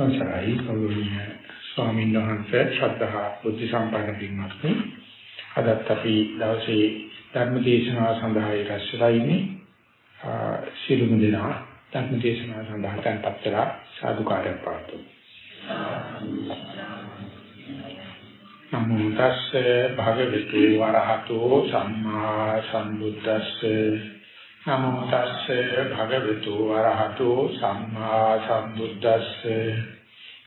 අවසරයි. කවුරුන්‍ය ස්වාමීන් වහන්සේ ශ්‍රද්ධා බුද්ධ සම්පන්න පින්වත්නි. අදත් අපි දවසේ ධර්ම දේශනාව සඳහා රැස්ලා ඉන්නේ. ශිරුම දෙනා ධර්ම දේශනාව සඳහා tempත් වෙලා සාදුකාරයක් පාතු නමෝ තස්සේ භගවතු වරහතෝ සම්මා සම්බුද්දස්සේ. නමෝ තස්සේ භගවතු වරහතෝ සම්මා සම්බුද්දස්සේ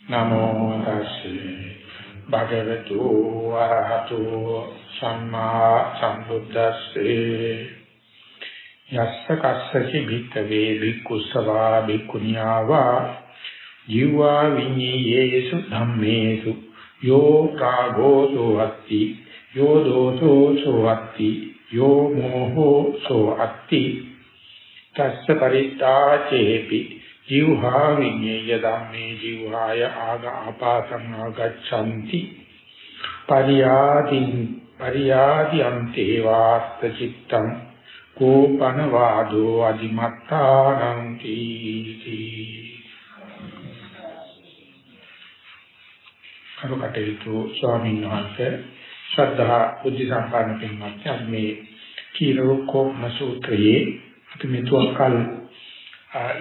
නමෝ තස්සේ භගවතු වරහතෝ සම්මා සම්බුද්දස්සේ යස්ස කස්සචි භික්ඛවේ භික්ඛුසවා භික්ඛුනියාවා ජීවා විඤ්ඤේයේසු ධම්මේසු යෝ කාගෝ සෝවත්ති යෝ දෝසෝ සෝවත්ති යෝ මොහෝ සෝ අත්ති තස්ස පරිත්තාචේපි. ජීවහා විඤ්ඤේය ධම්මේ ජීවහාය ආග ආපාසං ආගච්ඡanti. පරියාතින් පරියාති අන්තේ වාස්ත චිත්තං. කෝපන වාදෝ අදිමත්තානං තීති කරුකටේතු ස්වාමීන් වහන්සේ ශ්‍රද්ධා බුද්ධ සම්පන්න පින්වත්නි අපි මේ කීරෝකෝප්ම සූත්‍රයේ අපි මේ තුවක්කල්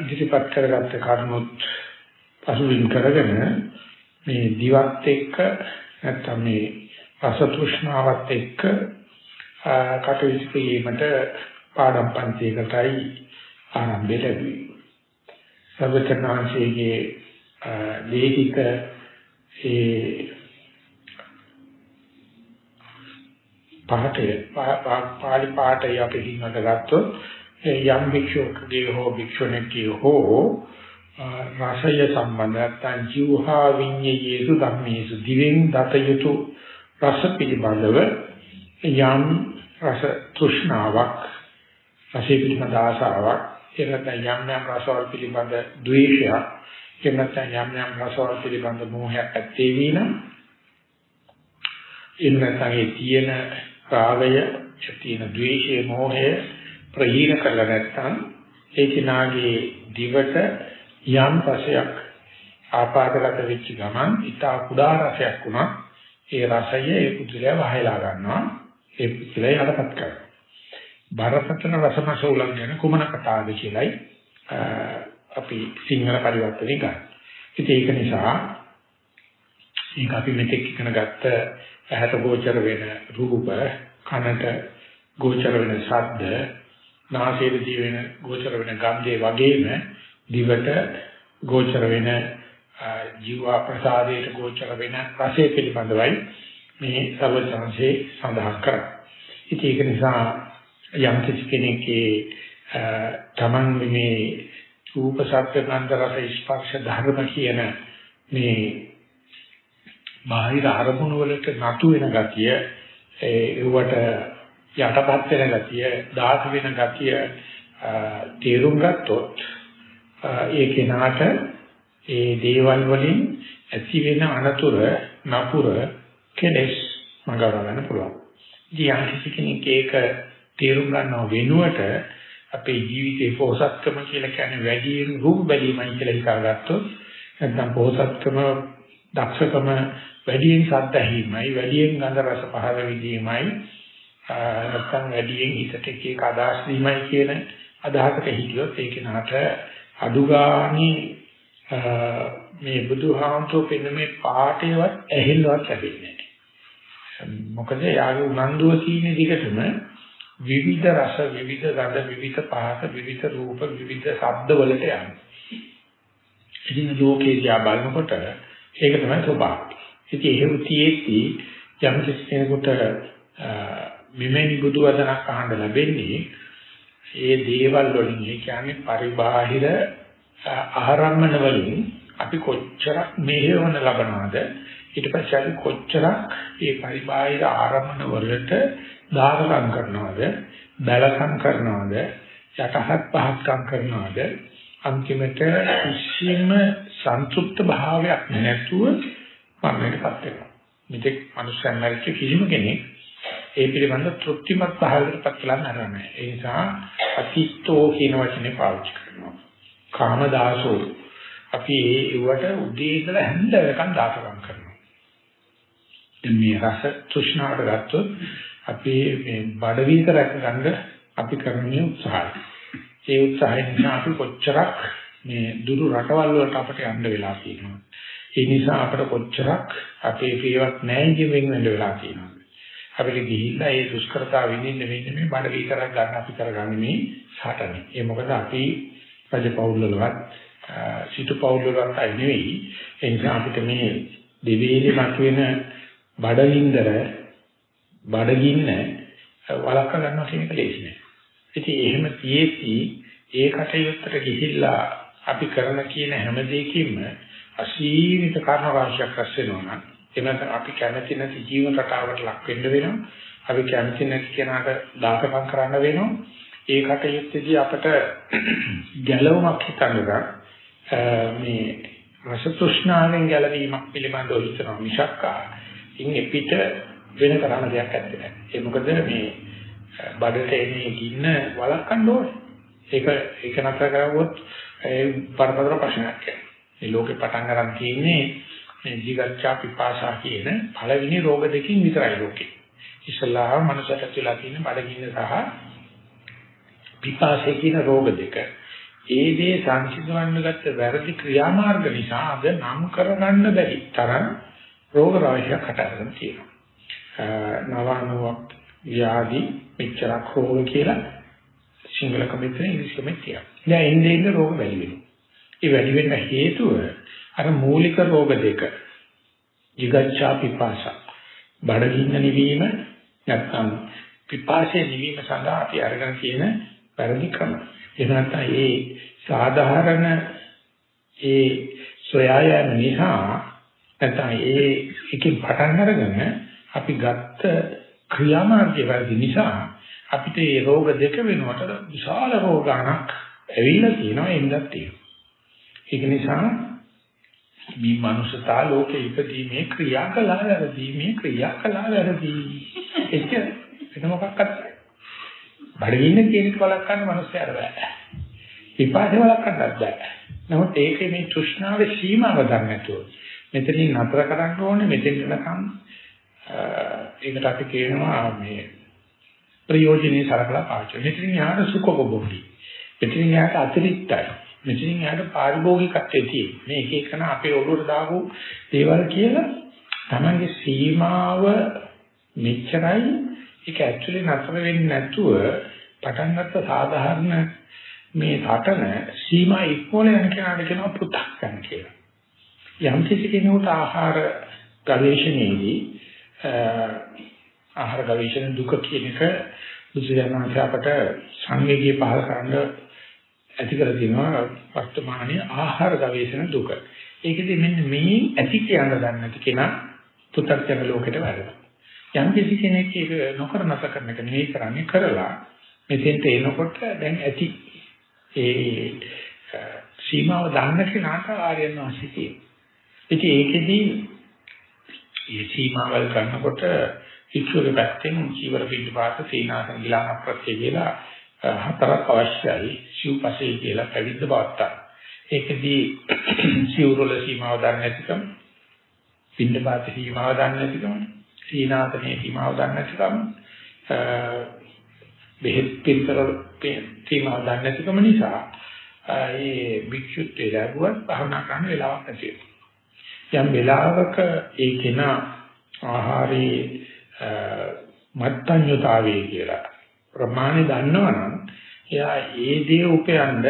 ඉදිරිපත් කරගත්ත කරුණුත් පසුබිම් කරගෙන මේ දිවත් එක්ක නැත්තම් මේ රස තෘෂ්ණාවත් එක්ක කටයුතු කිරීමට පාඩම් පන්තියකටයි ආරම්භය ලැබුවේ. සර්වචනාංශයේ ලේඛිත ඒ පාඨය පාලි පාඨය අපි හිඟට ගත්තොත් යම් භික්ෂුවකගේ හෝ භික්ෂුණකගේ හෝ රසය සම්බන්ධ නැත්නම් ජීවහා විඤ්ඤේයේසු ධම්මේසු දිවෙන් දත යුතු රස පිළිබඳව යම් රස තෘෂ්ණාවක් රසය පිළිබඳ ආසාවක් එනත යම් යම් රසවල පිළිබඳ ද්වේෂයක් එනත යම් යම් රසවල පිළිබඳ මෝහයක් ඇත්තේ වීනම් එන්නතගේ තියෙන රාගය, තියෙන ද්වේෂය, මෝහය ප්‍රහීන කරලා නැත්නම් ඒ කිනාගේ දිවට යම් රසයක් ආපාදගත වෙච්ච ගමන් ඊට කුඩා රසයක් වුණා. ඒ රසය ඒ පුදුලයා වහයලා ගන්නවා. ඒ පුදුලයා යටපත් කරනවා. බරපතල රසමස උලංඝන කුමන කතාවද කියලයි අපි සිංහල පරිවර්තනය ගන්න. ඉතින් ඒක නිසා මේක අපි මෙතෙක් ඉගෙන ගත්ත ඇහැට ගෝචර වෙන රූප, කනට ගෝචර වෙන ශබ්ද, නාසයට දී වෙන ගෝචර වෙන ගන්ධය වගේම දිවට ගෝචර වෙන ජීව ප්‍රසාදයට ගෝචර වෙන රසය පිළිබඳවයි මේ සර්වඥාන්සේ සඳහන් කරන්නේ. ඉතින් ඒක නිසා යම් කිසි කෙනෙක්ගේ තමන් මේ රූප ශබ්ද ගන්ධ රස ස්පර්ශ ධර්ම කියන මේ බාහිර අරමුණු වලට නතු වෙන ගතිය ඒවට යටපත් වෙන ගතිය දාස වෙන ගතිය තේරුම් ගත්තොත් ඒ කෙනාට ඒ දේවල් වලින් ඇති වෙන අනතුර නපුර කෙලස් මඟවර ගන්න පුළුවන්. ඉතින් යම් කිසි කෙනෙක් ඒක තේරුම් ගන්නව වෙනුවට අපේ ජීවිතේ පොහසත්කම කියලා කියන්නේ වැඩියෙන් රූප බැලීමයි කියලා හිතාගත්තොත් නැත්නම් පොහසත්කම දක්ෂකම වැඩියෙන් ශබ්ද ඇහිීමයි වැඩියෙන් ගන්ධ රස පහර විදීමයි නැත්නම් වැඩියෙන් හිතට එක එක අදහස් දීමයි කියන අදහසට හිටියොත් ඒක නට අඩුගානේ මේ බුදුහාමුදුරුවෝ පෙන්න මේ පාඨයවත් ඇහෙන්නවත් ලැබෙන්නේ නැහැ. මොකද යාගේ උනන්දුව තියෙන දිගටම විවිධ රස විවිධ ගඳ විවිධ පහස විවිධ රූප විවිධ ශබ්ද වලට යනවා. ඉතින් ලෝකේ දිහා බලනකොට ඒක තමයි ස්වභාවය. ඉතින් එහෙම තියෙද්දි යම් කෙනෙකුට මෙමෙනි බුදු වදනක් අහන්න ලැබෙන්නේ ඒ දේවල් වලින්. ඒ කියන්නේ පරිබාහිර ආරම්මන වලින් අපි කොච්චරක් මෙහෙවන ලබනවද? ඊට පස්සේ අපි කොච්චරක් මේ පරිබාහිර ආරම්මන වලට දායකම් කරනවද? බැලකම් කරනවද? යටහත් පහත්කම් කරනවද? අන්තිමට කිසිම සන්තුෂ්ත භාවයක් නැතුව මරණයටපත් වෙනවා. මෙතෙක් මනුෂ්‍යයන් මැරිච්ච කිසිම කෙනෙක් ඒ පිළිබඳ තෘප්තිමත් භාවයකටපත් වෙලා නැහැ. ඒ නිසා අතිත්තෝ කියන වචනේ පාවිච්චි කරනවා. කාමදාසෝ අපි ඒවට උදේ ඉඳලා හැන්ද වෙනකන් දාපකම් කරනවා. දැන් මේ රස තෘෂ්ණාවට ගත්තොත් අපි මේ බඩ විතරක් ගන්න අපි කරන උත්සාහය. ඒ උත්සාහය නිසා අපි කොච්චරක් මේ දුරු රටවල් වලට අපිට යන්න වෙලා තියෙනවා. ඒ නිසා අපිට කොච්චරක් අපේ පියවක් නැහැ කියමින් වෙන්න වෙලා තියෙනවා. අපිට ගිහිල්ලා ඒ දුෂ්කරතාව විඳින්න වෙන්නේ මේ බඩ විතරක් ගන්න අපි කරගන්නේ මේ සාටනේ. ඒ මොකද අපි රජ පෞල් වලවත් සිටු පෞල් වලවත් අය නෙවෙයි. ඒ නිසා අපිට මේ දෙවිලි මතුවෙන බඩගින්දර බඩගින්න වළක්ව ගන්නවා කියන එක ලේසි නෑ. ඉතින් එහෙම තියෙද්දි ඒ කටයුත්තට ගිහිල්ලා අපි කරන කියන හැම දෙයකින්ම අසීමිත කර්ම රාශියක් රැස් වෙනවා නම් එමත් අපි කැමති නැති ජීවන රටාවකට ලක් වෙන්න වෙනවා. අපි කැමති නැති කෙනාට දායකම් කරන්න වෙනවා. ඒ කටයුත්තේදී අපට ගැළවමක් හිතනවා මේ රස තෘෂ්ණාවෙන් ගැලවීමක් පිළිබඳව හිතනවා මිසක් ඉන්නේ පිට වෙන කරන්න දෙයක් නැත්තේ. ඒ මොකද මේ බඩට එන්නේ ගින්න වළක්වන්න ඕනේ. ඒක ඒක නතර කරවුවොත් ඒ පරපතර ප්‍රශ්නයක් යනවා. මේ ලෝකේ පටන් ගන්න තියෙන්නේ මේ ජීගච්ඡා පිපාසා කියන පළවෙනි රෝග දෙකකින් විතරයි ලෝකේ. ඉස්ලාම මනසට තුලා තියෙන බඩගින්න සහ පිපාසය කියන රෝග දෙක. ඒ දේ සංසිඳවන්න ගත්ත වැරදි ක්‍රියාමාර්ග නිසා අද නම් කරගන්න බැරි තරම් රෝග රාශියක් හටගෙන තියෙනවා. නවානුවක් ව්‍යාධි මෙච්චරක් රෝග කියලා සිංහල කමෙන්ටරේ ඉංග්‍රීසි කමෙන්ටරේ. දැන් එන්නේ ඉන්න රෝග වැඩි වෙනවා. ඒ වැඩි වෙන්න හේතුව අර මූලික රෝග දෙක. jigaccha pipasa. බඩගින්න නිවීම නැත්නම් පිපාසයේ නිවීම සඳහා අපි අරගෙන තියෙන වැරදි ක්‍රම. ඒක නැත්නම් ඒ සාධාරණ ඒ සොයායම නිසා නැත්නම් ඒ එකකින් පටන් අරගෙන අපි ගත්ත ක්‍රියාමාර්ගය වැරදි නිසා අපිට මේ රෝග දෙක වෙනුවට විශාල රෝග ගණක් ඇවිල්ලා තියෙනවා එන්නත් තියෙනවා. ඒක නිසා මේ මනුෂ්‍යතා ලෝකේ ඉපදීමේ ක්‍රියා කළා වැරදීමේ ක්‍රියා කළා වැරදි. ඒක වෙන මොකක්වත් නැහැ. බඩගින්න කියන එක වළක්වන්න මනුස්සයර බෑ. විපාකේ වළක්වන්නත් බෑ. නමුත් ඒකේ මේ තෘෂ්ණාවේ සීමාව දන්නේ නැතුව මෙතනින් නතර කරන්න ඕනේ මෙතෙන් යනකම් ඒකට අපි කියනවා මේ ප්‍රයෝජනේ සලකලා පාවිච්චි. මෙතනින් යාට සුඛෝපභෝගී. මෙතනින් යාට අතිරික්තයි. මෙතනින් යාට පාරිභෝගිකත්වයේ තියෙන. මේ එක එකන අපේ ඔළුවට දාපු දේවල් කියලා තමන්ගේ සීමාව මෙච්චරයි ඒක ඇක්චුලි නතර වෙන්නේ නැතුව පටන් ගත්ත සාධාරණ මේ රටන සීමා ඉක්මවල යන කෙනාට කියනවා පු탁 ගන්න කියලා. යම් කිසි කෙනෙකුට ආහාර ගවේෂණයේදී ආහාර ගවේෂණ දුක කියන එක බුදුසසුන අපට සංවේගී පහල කරන්න ඇති කර තියෙනවා වර්තමානයේ ආහාර ගවේෂණ දුක. ඒකෙදි මෙන්න මේ ඇති කියන දන්නේ නැති කෙනා පු탁ජන ලෝකෙට වැරෙනවා. යම් කිසි කෙනෙක් ඒක නොකර නැස කරන එක නෙවෙයි කරන්නේ කරලා මෙතෙන්ට එනකොට දැන් ඇති ඒ සීමාව දාන්න කෙනාට ආර්යයන් වාසිය තියෙනවා. ඉතින් ඒකෙදි මේ සීමාවල් ගන්නකොට ඉක්ෂුගේ පැත්තෙන් ජීවර පිටපාත සීනාසන ගිලාන ප්‍රත්‍ය කියලා හතරක් අවශ්‍යයි සිව්පසේ කියලා පැවිද්ද බවත්තා. ඒකදී සිව්රොල සීමාව දන්නේ නැතිකම, පින්නපාත සීමාව දන්නේ නැතිකම, සීනාසනේ සීමාව දන්නේ නැතිකම, බෙහෙත් පිළිතර සීමාව දන්නේ නැතිකම නිසා ඒ භික්ෂුත්වයේ ලැබුවත් භවනා කරන්න වෙලාවක් නැති යම් වෙලාවක ඒ කෙනා ආහාරයේ මත්තඤ්‍යතාවයේ කියලා ප්‍රමාණය දන්නවනම් එයා ඒ දේ උපයන්න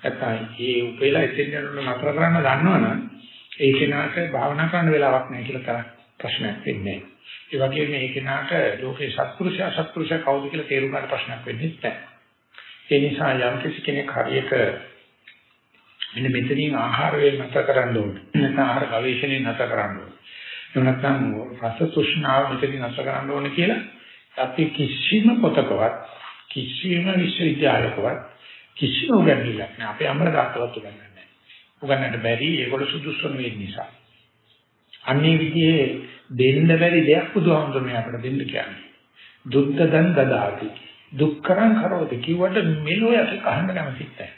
නැත්නම් ඒ උපේලා එතෙන් යන නතර කරන්න දන්නවනම් ඒ කෙනාට භාවනා කරන්න වෙලාවක් නැහැ කියලා තරක් ප්‍රශ්නයක් වෙන්නේ නැහැ. ඒ වගේම මේ කෙනාට ලෝකේ සත්පුරුෂයා සත්පුරුෂයා කවුද කියලා තේරුම් ගන්න ප්‍රශ්නයක් වෙන්නේ නැහැ. ඒ නිසා යම් කිසි කෙනෙක් හරියට මෙන්න මෙතනින් ආහාර වේල නැතර කරන්න ඕනේ. නැත්නම් ආහාර ගවේෂණය නැතර කරන්න ඕනේ. එහෙම නැත්නම් රස තෘෂ්ණාව මෙතනින් නැතර කරන්න ඕනේ කියලා අපි කිසිම පොතකවත් කිසිම විශ්වවිද්‍යාලයකවත් කිසිම උගන්වන්නක් නෑ. අපේ අම්මලා තාත්තලාත් උගන්වන්නේ නෑ. උගන්වන්නට බැරි ඒගොල්ලෝ සුදුසු නෙවෙයි නිසා. අන්නේ විදිහේ දෙන්න බැරි දෙයක් බුදුහාමුදුරනේ අපිට දෙන්න කියන්නේ. දුක්ඛදන් දදාති. දුක්කරං කරෝති කිව්වට මෙලෝ යට කහන්න කැමතිත් නැහැ.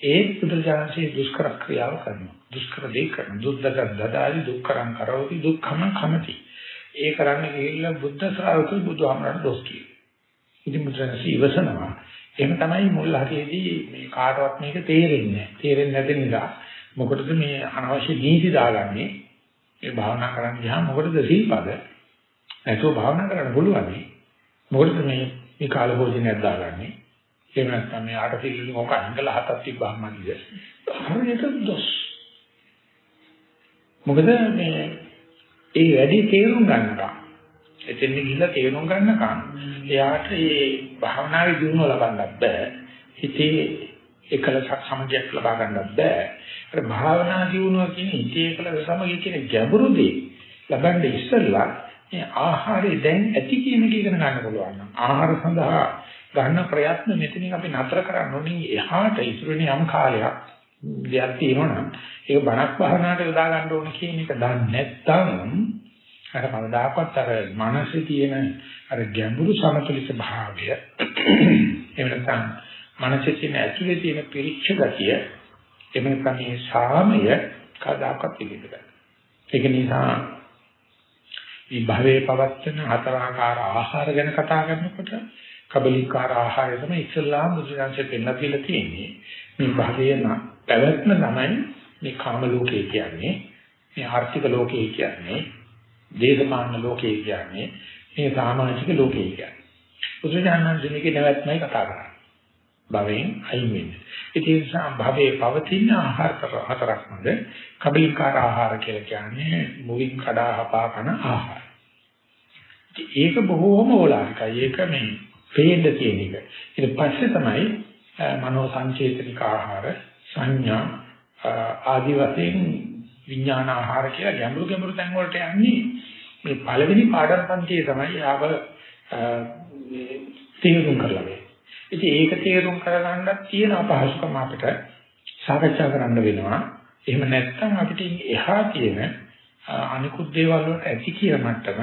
ඒ බුදුජානකයේ දුෂ්කර ක්‍රියාව කරනවා. දුෂ්කර දේ කරන දුද්දක දදාලි දුක්කරං කරෝති දුක්ඛම කමති. ඒ කරන්න ගිහිල්ලා බුද්ධ ශ්‍රාවකෝ බුදුහාමරණ දොස් කියනවා. ඉතින් මුද්‍රණසි ඉවසනවා. එහෙම තමයි මුල් හරියේදී මේ කාටවත් මේක තේරෙන්නේ නැහැ. තේරෙන්නේ නැති නිසා මොකටද මේ අනවශ්‍ය නීති දාගන්නේ? ඒ භාවනා කරන්න ගියාම මොකටද සීපද? නැතුව භාවනා කරන්න පුළුවන්. මොකටද මේ මේ කාල භෝජනයක් දාගන්නේ? එහෙම නැත්නම් මේ ආටසිල් මොකක් අංගල හතක් තිබ්බහම නේද? හරියට දොස්. මොකද මේ ඒ වැඩි තේරුම් ගන්නවා. එතෙන් ගිහිල්ලා තේරුම් ගන්නකම් එයාට මේ භාවනාවේ දියුණුව ලබන්නත් බෑ. හිතේ එකලසක් සමගියක් ලබා ගන්නත් බෑ. අර භාවනා දියුණුව කියන්නේ හිතේ එකලස සමගිය කියන ගැඹුරු දේ ලබන්න ඉස්සෙල්ලා මේ ආහාරය දැන් ඇති කියන එක ඉගෙන ගන්න පුළුවන් නම් ආහාර සඳහා ගන්න ප්‍රයත්න මෙතනින් අපි නතර කරන්න ඕනේ එහාට ඉතුරුනේ යම් කාලයක් දෙයක් තියෙනවා ඒක බණක් භාවනාවට යොදා ගන්න ඕනේ කියන එක දන්නේ නැත්නම් අර කවදාකවත් අර මනසේ තියෙන අර ගැඹුරු සමතුලිත භාවය එහෙම නැත්නම් මනසේ තියෙන ඇතුලේ තියෙන පිරිච්ඡ ගතිය එහෙම නැත්නම් මේ සාමය කවදාකවත් පිළිබඳ ඒක නිසා මේ භවයේ පවත්තන හතරාකාර ආහාර ගැන කතා කරනකොට කබලිකාර ආහාරය තමයි ඉස්ලාම් මුද්‍රාංශයෙන් පෙන්නලා දීලා තියෙන්නේ. මේ භවයේ පැවැත්ම තමයි මේ කාම ලෝකය කියන්නේ මේ ආර්ථික ලෝකය කියන්නේ දේශපාලන ලෝකය කියන්නේ මේ සමාජික ලෝකය කියන්නේ. බුදුජානක දෙනකේ නැවැත්මයි කතා කරන්නේ. භවෙන් අයින් වෙන්නේ. ඒ නිසා භවයේ පවතින ආහාර හතරක් නේද? කබලිකාර ආහාර කියලා කියන්නේ මුවින් කඩා හපා කන ආහාර. ඒක බොහෝම ඕලාරිකයි. ඒක මේ පේන්න තියෙන එක. ඊට පස්සේ තමයි මනෝ සංචේතනික ආහාර සංඥා ආදි වශයෙන් විඥාන ආහාර කියලා ගැඹුරු ගැඹුරු තැන් වලට යන්නේ මේ පළවෙනි පාඩම් පන්තියේ තමයි ආව තේරුම් කරලා ඉතින් ඒක තේරුම් කරගන්නත් තියෙන අපහසුකම අපිට සාකච්ඡා කරන්න වෙනවා. එහෙම නැත්නම් අපිට එහා තියෙන අනිකුත් දේවල් වලට ඇති කියන මට්ටම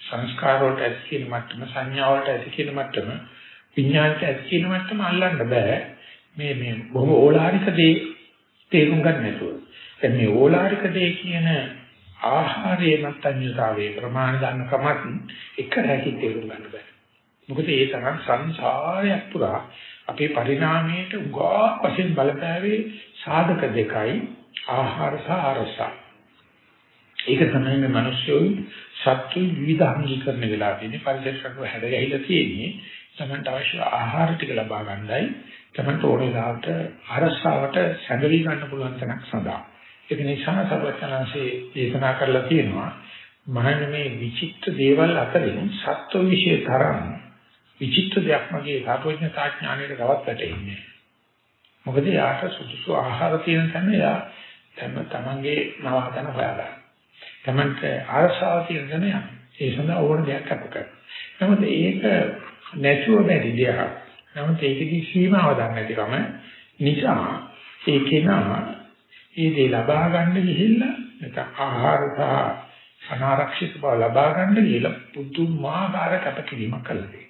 සංස්කාර වලට ඇති කියන මට්ටම සංඥා වලට ඇති කියන මට්ටම විඥානට ඇති කියන මට්ටම අල්ලන්න බෑ. මේ මේ බොහොම ඕලාරික දේ තේරුම් ගන්න නැතුව. දැන් මේ ඕලාරික දේ කියන ආහාරයේ මත්ඤ්‍යතාවයේ ප්‍රමාණ ගන්න කමත් එක රැකී තේරුම් ගන්න බෑ. මොකද ඒ තරම් සංසාරයක් පුරා අපේ පරිණාමයට උගා වශයෙන් බලපෑවේ සාධක දෙකයි ආහාර සහ ආරස. ඒක තමයි මේ මිනිස්සු සත්‍ය විවිධාංගීකරණ වෙලා තියෙන්නේ පරිසරයක හැඩ ගැහිලා තියෙන්නේ. තමන්ට අවශ්‍ය ආහාර ටික ලබා ගන්නයි තමන්ට ඕනේ ලාට අරසාවට සැඟවි ගන්න පුළුවන් තැනක් සඳහා. ඒක නිසා සර්වඥාන්සේ දේශනා කරලා තියෙනවා මහණ මේ විචිත්‍ර දේවල් අතරින් සත්ව විශේෂ තරම් විචිත්‍ර දෙයක් මගේ සාපෝඥතා ඥානයට ගවත් වැටෙන්නේ. මොකද යාට සුදුසු ආහාර තියෙන තැන යා තම තමන්ගේ නවහතන හොයාගන්න. තමන්ට ආරසාව තියෙන තැන යා ඒ සඳහා ඕන දෙයක් අප කරනවා. නමුත් ඒක නැතුව බැරි දෙයක්. නමුත් ඒකේ සීමාව දන්නේ නැතිකම නිසා ඒකේ නා ඒ දේ ලබා ගන්න ගිහිල්ලා නැත්නම් ආහාර සහ අනාරක්ෂිත බව ලබා ගන්න ගිහිල්ලා පුදුමාකාර කැපකිරීමක් කළා දෙයි.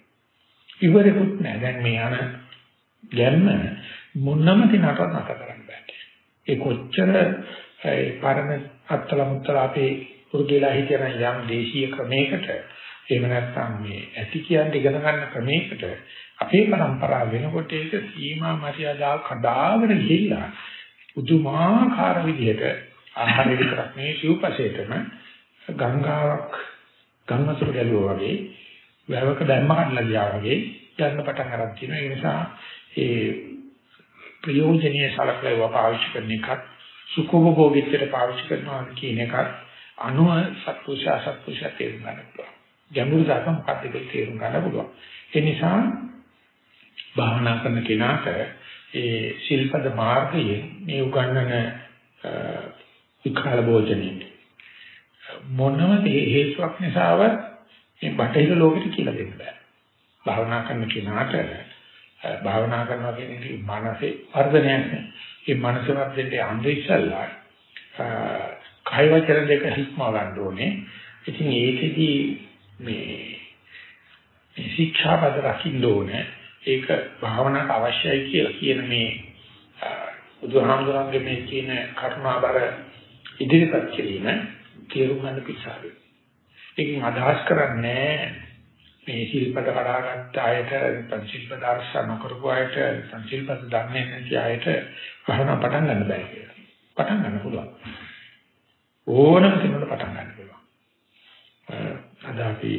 ඉවරෙකුත් නෑ දැන් මේ යන ගැම්ම මොනම දිනකට නැත කරන්න බෑ. ඒ කොච්චර ඒ පරණ අත්තල මුත්තල අපේ පුරුදුලා හිතන යම් දේශීය ක්‍රමයකට එහෙම නැත්නම් මේ ඇති කියන්නේ ඉගෙන ගන්න ක්‍රමයකට අපේ પરම්පරාව වෙනකොට ඒක සීමා මරියාදා කඩාගෙන ගිහිල්ලා පුදුමාකාර විදිහට ආහාර විතරක් නෙවෙයි සිව්පසේටම ගංගාවක් ගංගාසුර ගැලුවා වගේ වැවක දැම්ම කඩලා ගියා වගේ යන්න පටන් අරන් තියෙනවා. ඒ නිසා ඒ ප්‍රයෝජනීය සලකලා පාවිච්චි කරන එකත් සුඛෝපභෝගීත්වයට පාවිච්චි කරනවා කියන එකත් අනුව සත්පුරුෂ අසත්පුරුෂ තේරුම් ගන්න පුළුවන්. ගැඹුරු දාක මොකක්ද කියලා තේරුම් ගන්න පුළුවන්. ඒ නිසා භාවනා කරන කෙනාට ඒ ශිල්පද මාර්ගයේ මේ උගන්වන විකාල භෝජනේ මොනම හේතුවක් නිසාවත් මේ බටහිර ලෝකෙට කියලා දෙන්න බෑ. භාවනා කරන කෙනාට භාවනා කරනවා කියන්නේ මානසික වර්ධනයක් නේ. මේ මානසික වර්ධනයේ අන්ද ඉස්සල්ලා කය වචන දෙක හික්මව ගන්න ඕනේ. ඉතින් ඒකෙදි මේ ශික්ෂාපද රකින්න ඕනේ. ඒක භාවනාවට අවශ්‍යයි කියලා කියන මේ බුදුහාමුදුරන්ගේ මේ කියන කරුණාබර ඉදිරිපත් කිරීම තේරුම් ගන්න පිටසාරේ. ඒකෙන් අදහස් කරන්නේ මේ ශිල්පද කඩාගත්ත අයට ශිල්ප දර්ශන කරපු අයට ශිල්පද දන්නේ නැති අයට භවනා පටන් ගන්න බෑ කියලා. පටන් ගන්න පුළුවන්. ඕනම කෙනෙකුට පටන් ගන්න පුළුවන්. අද අපි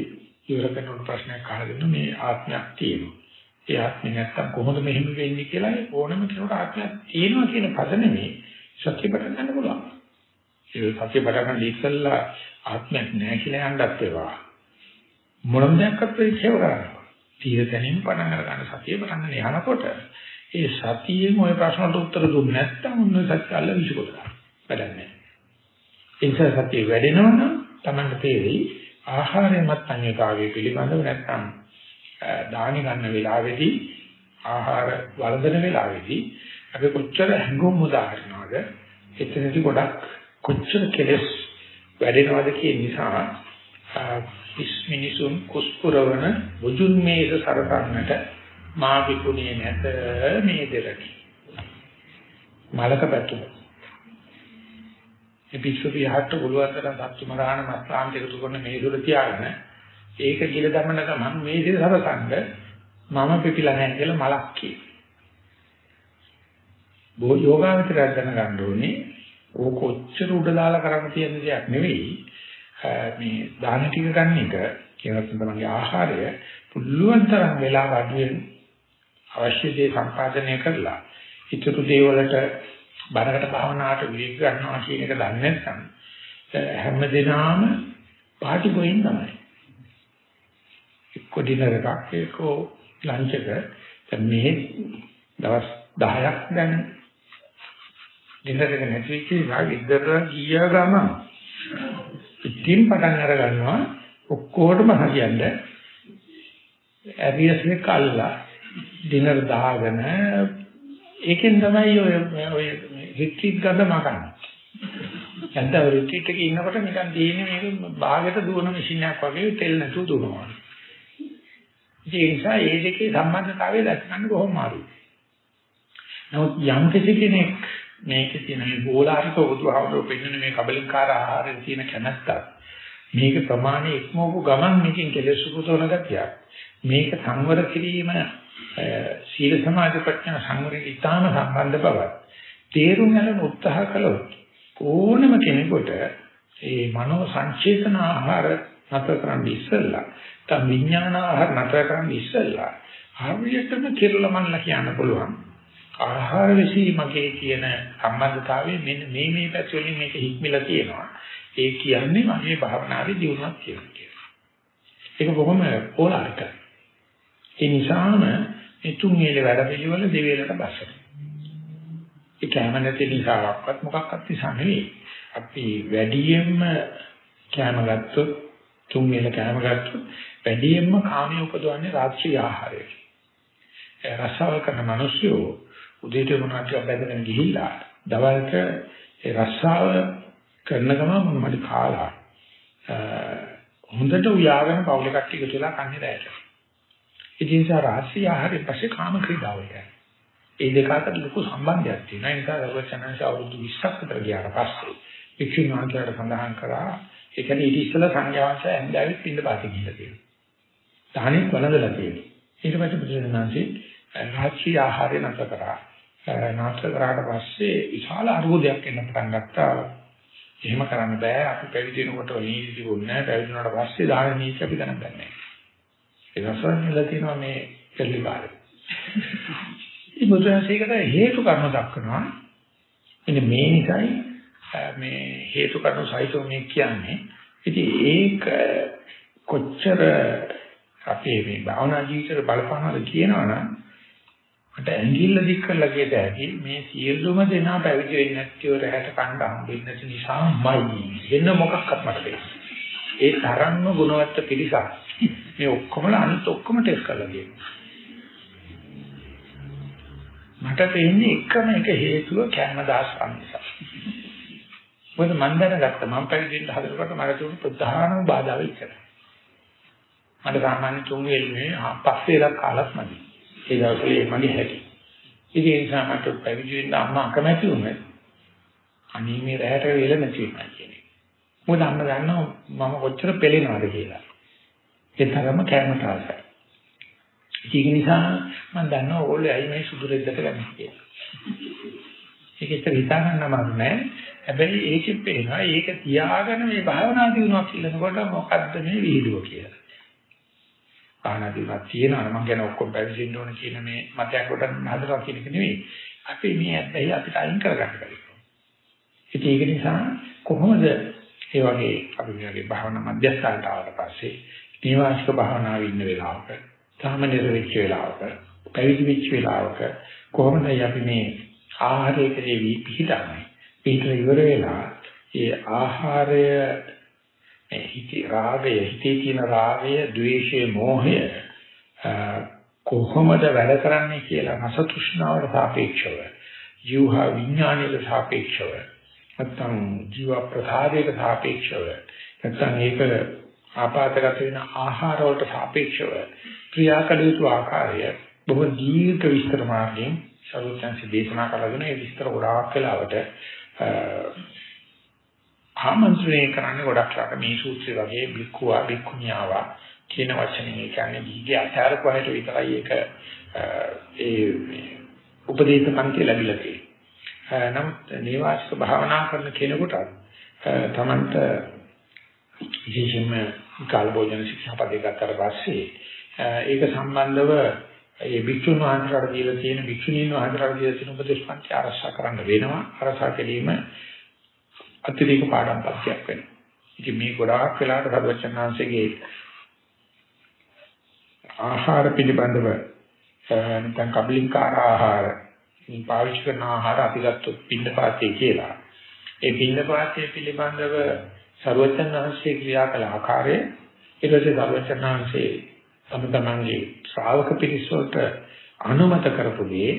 ඉවර කරන ප්‍රශ්නයක් අහලා දෙන්න මේ ආත්මයක් තියෙනවා. ඒ ආත්මය නැත්තම් කොහොමද මෙහෙම වෙන්නේ කියලා ඕනම කෙනෙකුට ආත්මයක් තියෙනවා කියන පද නෙමෙයි සත්‍ය පටන් ගන්න පුළුවන්. ඒ සත්‍ය පටන් ගන්න ඉස්සෙල්ලා ආත්මයක් නැහැ කියලා යන්නත් ඒවා. මොනම දෙයක්වත් පරිච්ඡේද කරන්නේ. තීර තැනින් පටන් ගන්න සතිය පටන් ගන්න යනකොට ඒ සතියෙන් ওই ප්‍රශ්නට උත්තර දුන්නේ නැත්නම් උන්න සත්‍ය අල්ල විසිකොට ගන්න. වැඩක් නැහැ. ඒ නිසා සතිය වැඩෙනවනම් Tamanne තේරෙයි ආහාරයමත් අන්‍යතාවයේ පිළිබඳව නැත්නම් දානි ගන්න වෙලාවේදී ආහාර වර්ධන වෙලාවේදී අපි කොච්චර හැඟුම් උදාහරණවද එතනදී ගොඩක් කොච්චර කෙලස් වැඩෙනවද කියන නිසා ඉස් මිනිසුන් කුස්පුරවන බුදුන් මේස සරසන්නට මා විකුණේ නැත මේ දෙරණි මලක පැතුම. මේ පිස්සු පියහට පුළුවන් තරම් සත්තු මරාණ මස්ලාම් එකතු කරන මේ දුර තියාගෙන ඒක ගිල දමන ගමන් මේ ඉතින් සරසංග මම පිපිලා නැහැ කියලා මලක් කිය. බෝ යෝගාවචරය දැනගන්න ඕනේ ඕක කොච්චර උඩ දාලා කරන්න තියෙන දෙයක් නෙවෙයි මේ දාන ටික ගන්න එක කියනත් තමයි ආහාරය පුළුවන් තරම් වෙලා වඩුවෙන් අවශ්‍ය දේ සම්පාදනය කරලා ඊටු දේවලට බරකට භාවනාවට විවේක ගන්නවා කියන එක දන්නේ නැත්නම් හැම දිනාම පාටි ගෝයින් තමයි. එක්ක ඩිනර් එකක් එක්ක ලන්ච් එක දැන් මේ දවස් 10ක් දැන් ඩිනර් එක නැති වෙච්ච නිසා ඉදතර ගිය ගම ඉතින් පටන් අර ගන්නවා ඔක්කොටම හරියන්නේ ඇරියස් එක කල්ලා ඩිනර් දාගෙන ඒකෙන් තමයි ඔය ඔය රිට්‍රීට් ගන්න මකන්නේ. නැත්නම් රිට්‍රීට් එකේ ඉන්නකොට නිකන් තියෙන්නේ මේක භාගයට දුවන මැෂින් එකක් වගේ තෙල් නැතුව දුවනවා. ඒ නිසා ඒ දෙකේ සම්බන්ධතාවය දැක ගන්න කොහොම මාරුයි. නමුත් යම් කිසි කෙනෙක් මේකේ තියෙන මේ බෝලාරික උදාහරණ පෙන්වන මේ කබලින්කාර ආහාරයේ තියෙන කැමැත්ත මේක ප්‍රමාණය ඉක්මවපු ගමන් මේකෙන් කෙලෙස් උපදවන ගතිය. මේක සංවර කිරීම සීල සමාධි ප්‍රඥා සංවරයෙන් ඊටාම සම්බන්ධ බවක්. තේරුම් ගන්න උත්සාහ කළොත් ඕනම කෙනෙකුට ඒ මනෝ සංචේතන ආහාර නතර කරන්න ඉස්සෙල්ලා තම විඥාන ආහාර නතර කරන්න ඉස්සෙල්ලා හරියටම කිරලමන්ලා කියන්න පුළුවන්. ආහාර විසීමකේ කියන සම්බන්ධතාවය මෙන්න මේ මේ පැති වලින් මේක හික්මිලා තියෙනවා. ඒ කියන්නේ මගේ භාවනාවේ දියුණුවක් කියලා ඒක බොහොම පොළාරිකයි ඒ නිසාම මේ තුන් වේල වැඩ පිළිවෙල දෙවේලට බස්සන. ඒ කැම නැති නිසාවත් මොකක්වත් නිසා නෙවෙයි. අපි වැඩියෙන්ම කැම ගත්තොත් තුන් වේල කැම ගත්තොත් වැඩියෙන්ම කාමයේ උපදවන්නේ රාත්‍රී ආහාරය. ඒ රසාව කරන මිනිස්සු උදේට මොනවද බැඳගෙන ගිහිල්ලා දවල්ට ඒ රසාව කරන ගමන් මොනවද කාලා හොඳට උයාගෙන පවුල කට්ටිය එකතු වෙලා කන්නේ දැයට. ඒ නිසා රාත්‍රී ආහාරයෙන් පස්සේ කාම ක්‍රීඩාව යනවා. ඒ දෙක අතර ලොකු සම්බන්ධයක් තියෙනවා. ඒ නිසා රවචනංශ අවුරුදු 20ක් විතර ගියාට පස්සේ වික්ෂුණාන්තයට සඳහන් කරා ඒ කියන්නේ ඊට ඉස්සෙල්ලා සංඥාංශ ඇඳාවිත් පින්න පාති කියලා තියෙනවා. තහණින් වළඳලා තියෙනවා. ඊට පස්සේ බුදුරජාණන්සේ රාත්‍රී ආහාරය නැතර කරා. නැතර කරාට පස්සේ විශාල අරුදයක් එන්න පටන් ගත්තා. එහෙම කරන්න බෑ. අපි පැවිදි වෙනකොට නීති තිබුණේ නැහැ. පැවිදි වුණාට පස්සේ දාන නීති අපි ගණන් ගන්නෑ. ඒ රසවල තියෙනවා මේ කෙල්ලිකාරය. ඉතින් බුදුහාසයකට හේතු කර්ම දක්වනවා. මෙන්න මේ නිසායි මේ හේතු කර්ම සහිතව මේ කියන්නේ. ඉතින් ඒක කොච්චර අපේ මේ භාවනා ජීවිතේ බලපානවද කියනවනම් මට ඇඟිල්ල දික් කරලා කියත හැකි මේ සියලුම දෙනා පැවිදි වෙන්නේ නැතිව රැහැට කන්න හම්බෙන්නේ නැති නිසාමයි වෙන මොකක්වත් මට දෙන්නේ. ඒ තරම්ම ගුණවත් පිළිසක්. මේ ඔක්කොම අනිත් ඔක්කොම ටෙස්ට් කරලා දෙනවා. මට තේින්නේ එකම එක හේතුව කැම දාස් නිසා. මොකද මම දැනගත්තා මම පැවිදෙන්න හදනකොට මට තිබුණු ප්‍රධානම බාධාව ඉච්චර. මට සාමාන්‍ය තුන් වෙලේ පස්සේ ඉලක්ක කාලක් මදි. ඒ දවස්වල මගේ හැටි. ඉතින් ඒ නිසා මට පැවිදි වෙන්න අම්මා අකමැති වුණා. අනේ මේ රැහැට වෙල නැති වෙනවා කියන්නේ. මොකද අම්මා දන්නවා මම කොච්චර පෙළෙනවද කියලා. ඒ තරම කැමත ආසයි. ඒක නිසා මම දන්නවා ඕගොල්ලෝ ඇයි මේ සුදු රෙද්දට ගන්නේ කියලා. ඒක ඇත්තට හිතා ගන්න අමාරු නෑ. හැබැයි ඒකෙත් පේනවා ඒක තියාගෙන මේ භාවනා දිනුවක් කියනකොට මොකද්ද මේ විහිළුව කියලා. භාවනා දිනුවක් තියෙනවා මම කියන ඔක්කොම පැවිදෙන්න ඕන කියන මේ මතයක් කොට හදනවා කියන එක නෙවෙයි. අපි මේ ඇත්තයි අපිට අයින් කරගන්න බැහැ. ඒක නිසා කොහොමද ඒ වගේ අපි මේ වගේ භාවනා මධ්‍යස්ථානට ආවට පස්සේ නිවාසික භාවනාවේ ඉන්න වෙලාවක, සාමාන්‍ය වෙච්ච වෙලාවක, පැවිදි වෙච්ච වෙලාවක කොහොමද අපි මේ ආහාරයේ පිහිටන්නේ? පිහිටලා ඉවර වෙලා ඒ ආහාරය මේ හිතේ රාගය, හිතේ තියෙන රාගය, ద్వේෂය, මෝහය කොහොමද වැඩ කරන්නේ කියලා රස තෘෂ්ණාවට සාපේක්ෂව, ජීව විඥානයට සාපේක්ෂව, නැත්නම් ජීව ප්‍රසාදයට සාපේක්ෂව, නැත්නම් ඒක ආපාතගත වෙන ආහාර වලට සාපේක්ෂව ක්‍රියාකළ යුතු ආකාරය බොහෝ දීර්ඝ විස්තර මාර්ගයෙන් සරුවචන්සි දේශනා කළගෙන ඒ විස්තර ගොඩාක් වෙලාවට ආමන්ත්‍රණය කරන්නේ ගොඩක් ලාට මේ සූත්‍රය වගේ බික්කුවා බික්කුණියාවා කියන වචනේ කියන්නේ දීගේ අචාර කොහෙට විතරයි ඒක ඒ උපදේශ පන්ති ලැබිලා තියෙන්නේ. නමුත් නිවාසික භාවනා කරන කෙනෙකුට තමන්ට විශේෂයෙන්ම කාලභෝජන ශික්ෂාපදේ ගත්තට පස්සේ ඒක සම්බන්ධව ඒ භික්ෂුන් වහන්සේලාට දීලා තියෙන භික්ෂුණීන් වහන්සේලාට දීලා තියෙන උපදේශ පන්ති ආරක්ෂා කරන්න වෙනවා. ආරක්ෂා කිරීම අතිරේක පාඩම් පත්‍යක් වෙනවා. ඉතින් මේ ගොඩාක් වෙලාවට සර්වචන්නාංශයේ ආහාර පිළිබඳව නැත්නම් කබලින්කාර ආහාර මේ පාවිච්චි කරන ආහාර අපි ගත්තොත් පින්නපාතේ කියලා. ඒ පින්නපාතේ පිළිබඳව සර්වචන්නාංශයේ ක්‍රියා කළ ආකාරය ඊට පස්සේ සර්වචන්නාංශයේ තම තමන්ගේ ශ්‍රාවක පිරිසට අනුමත කරපු දේ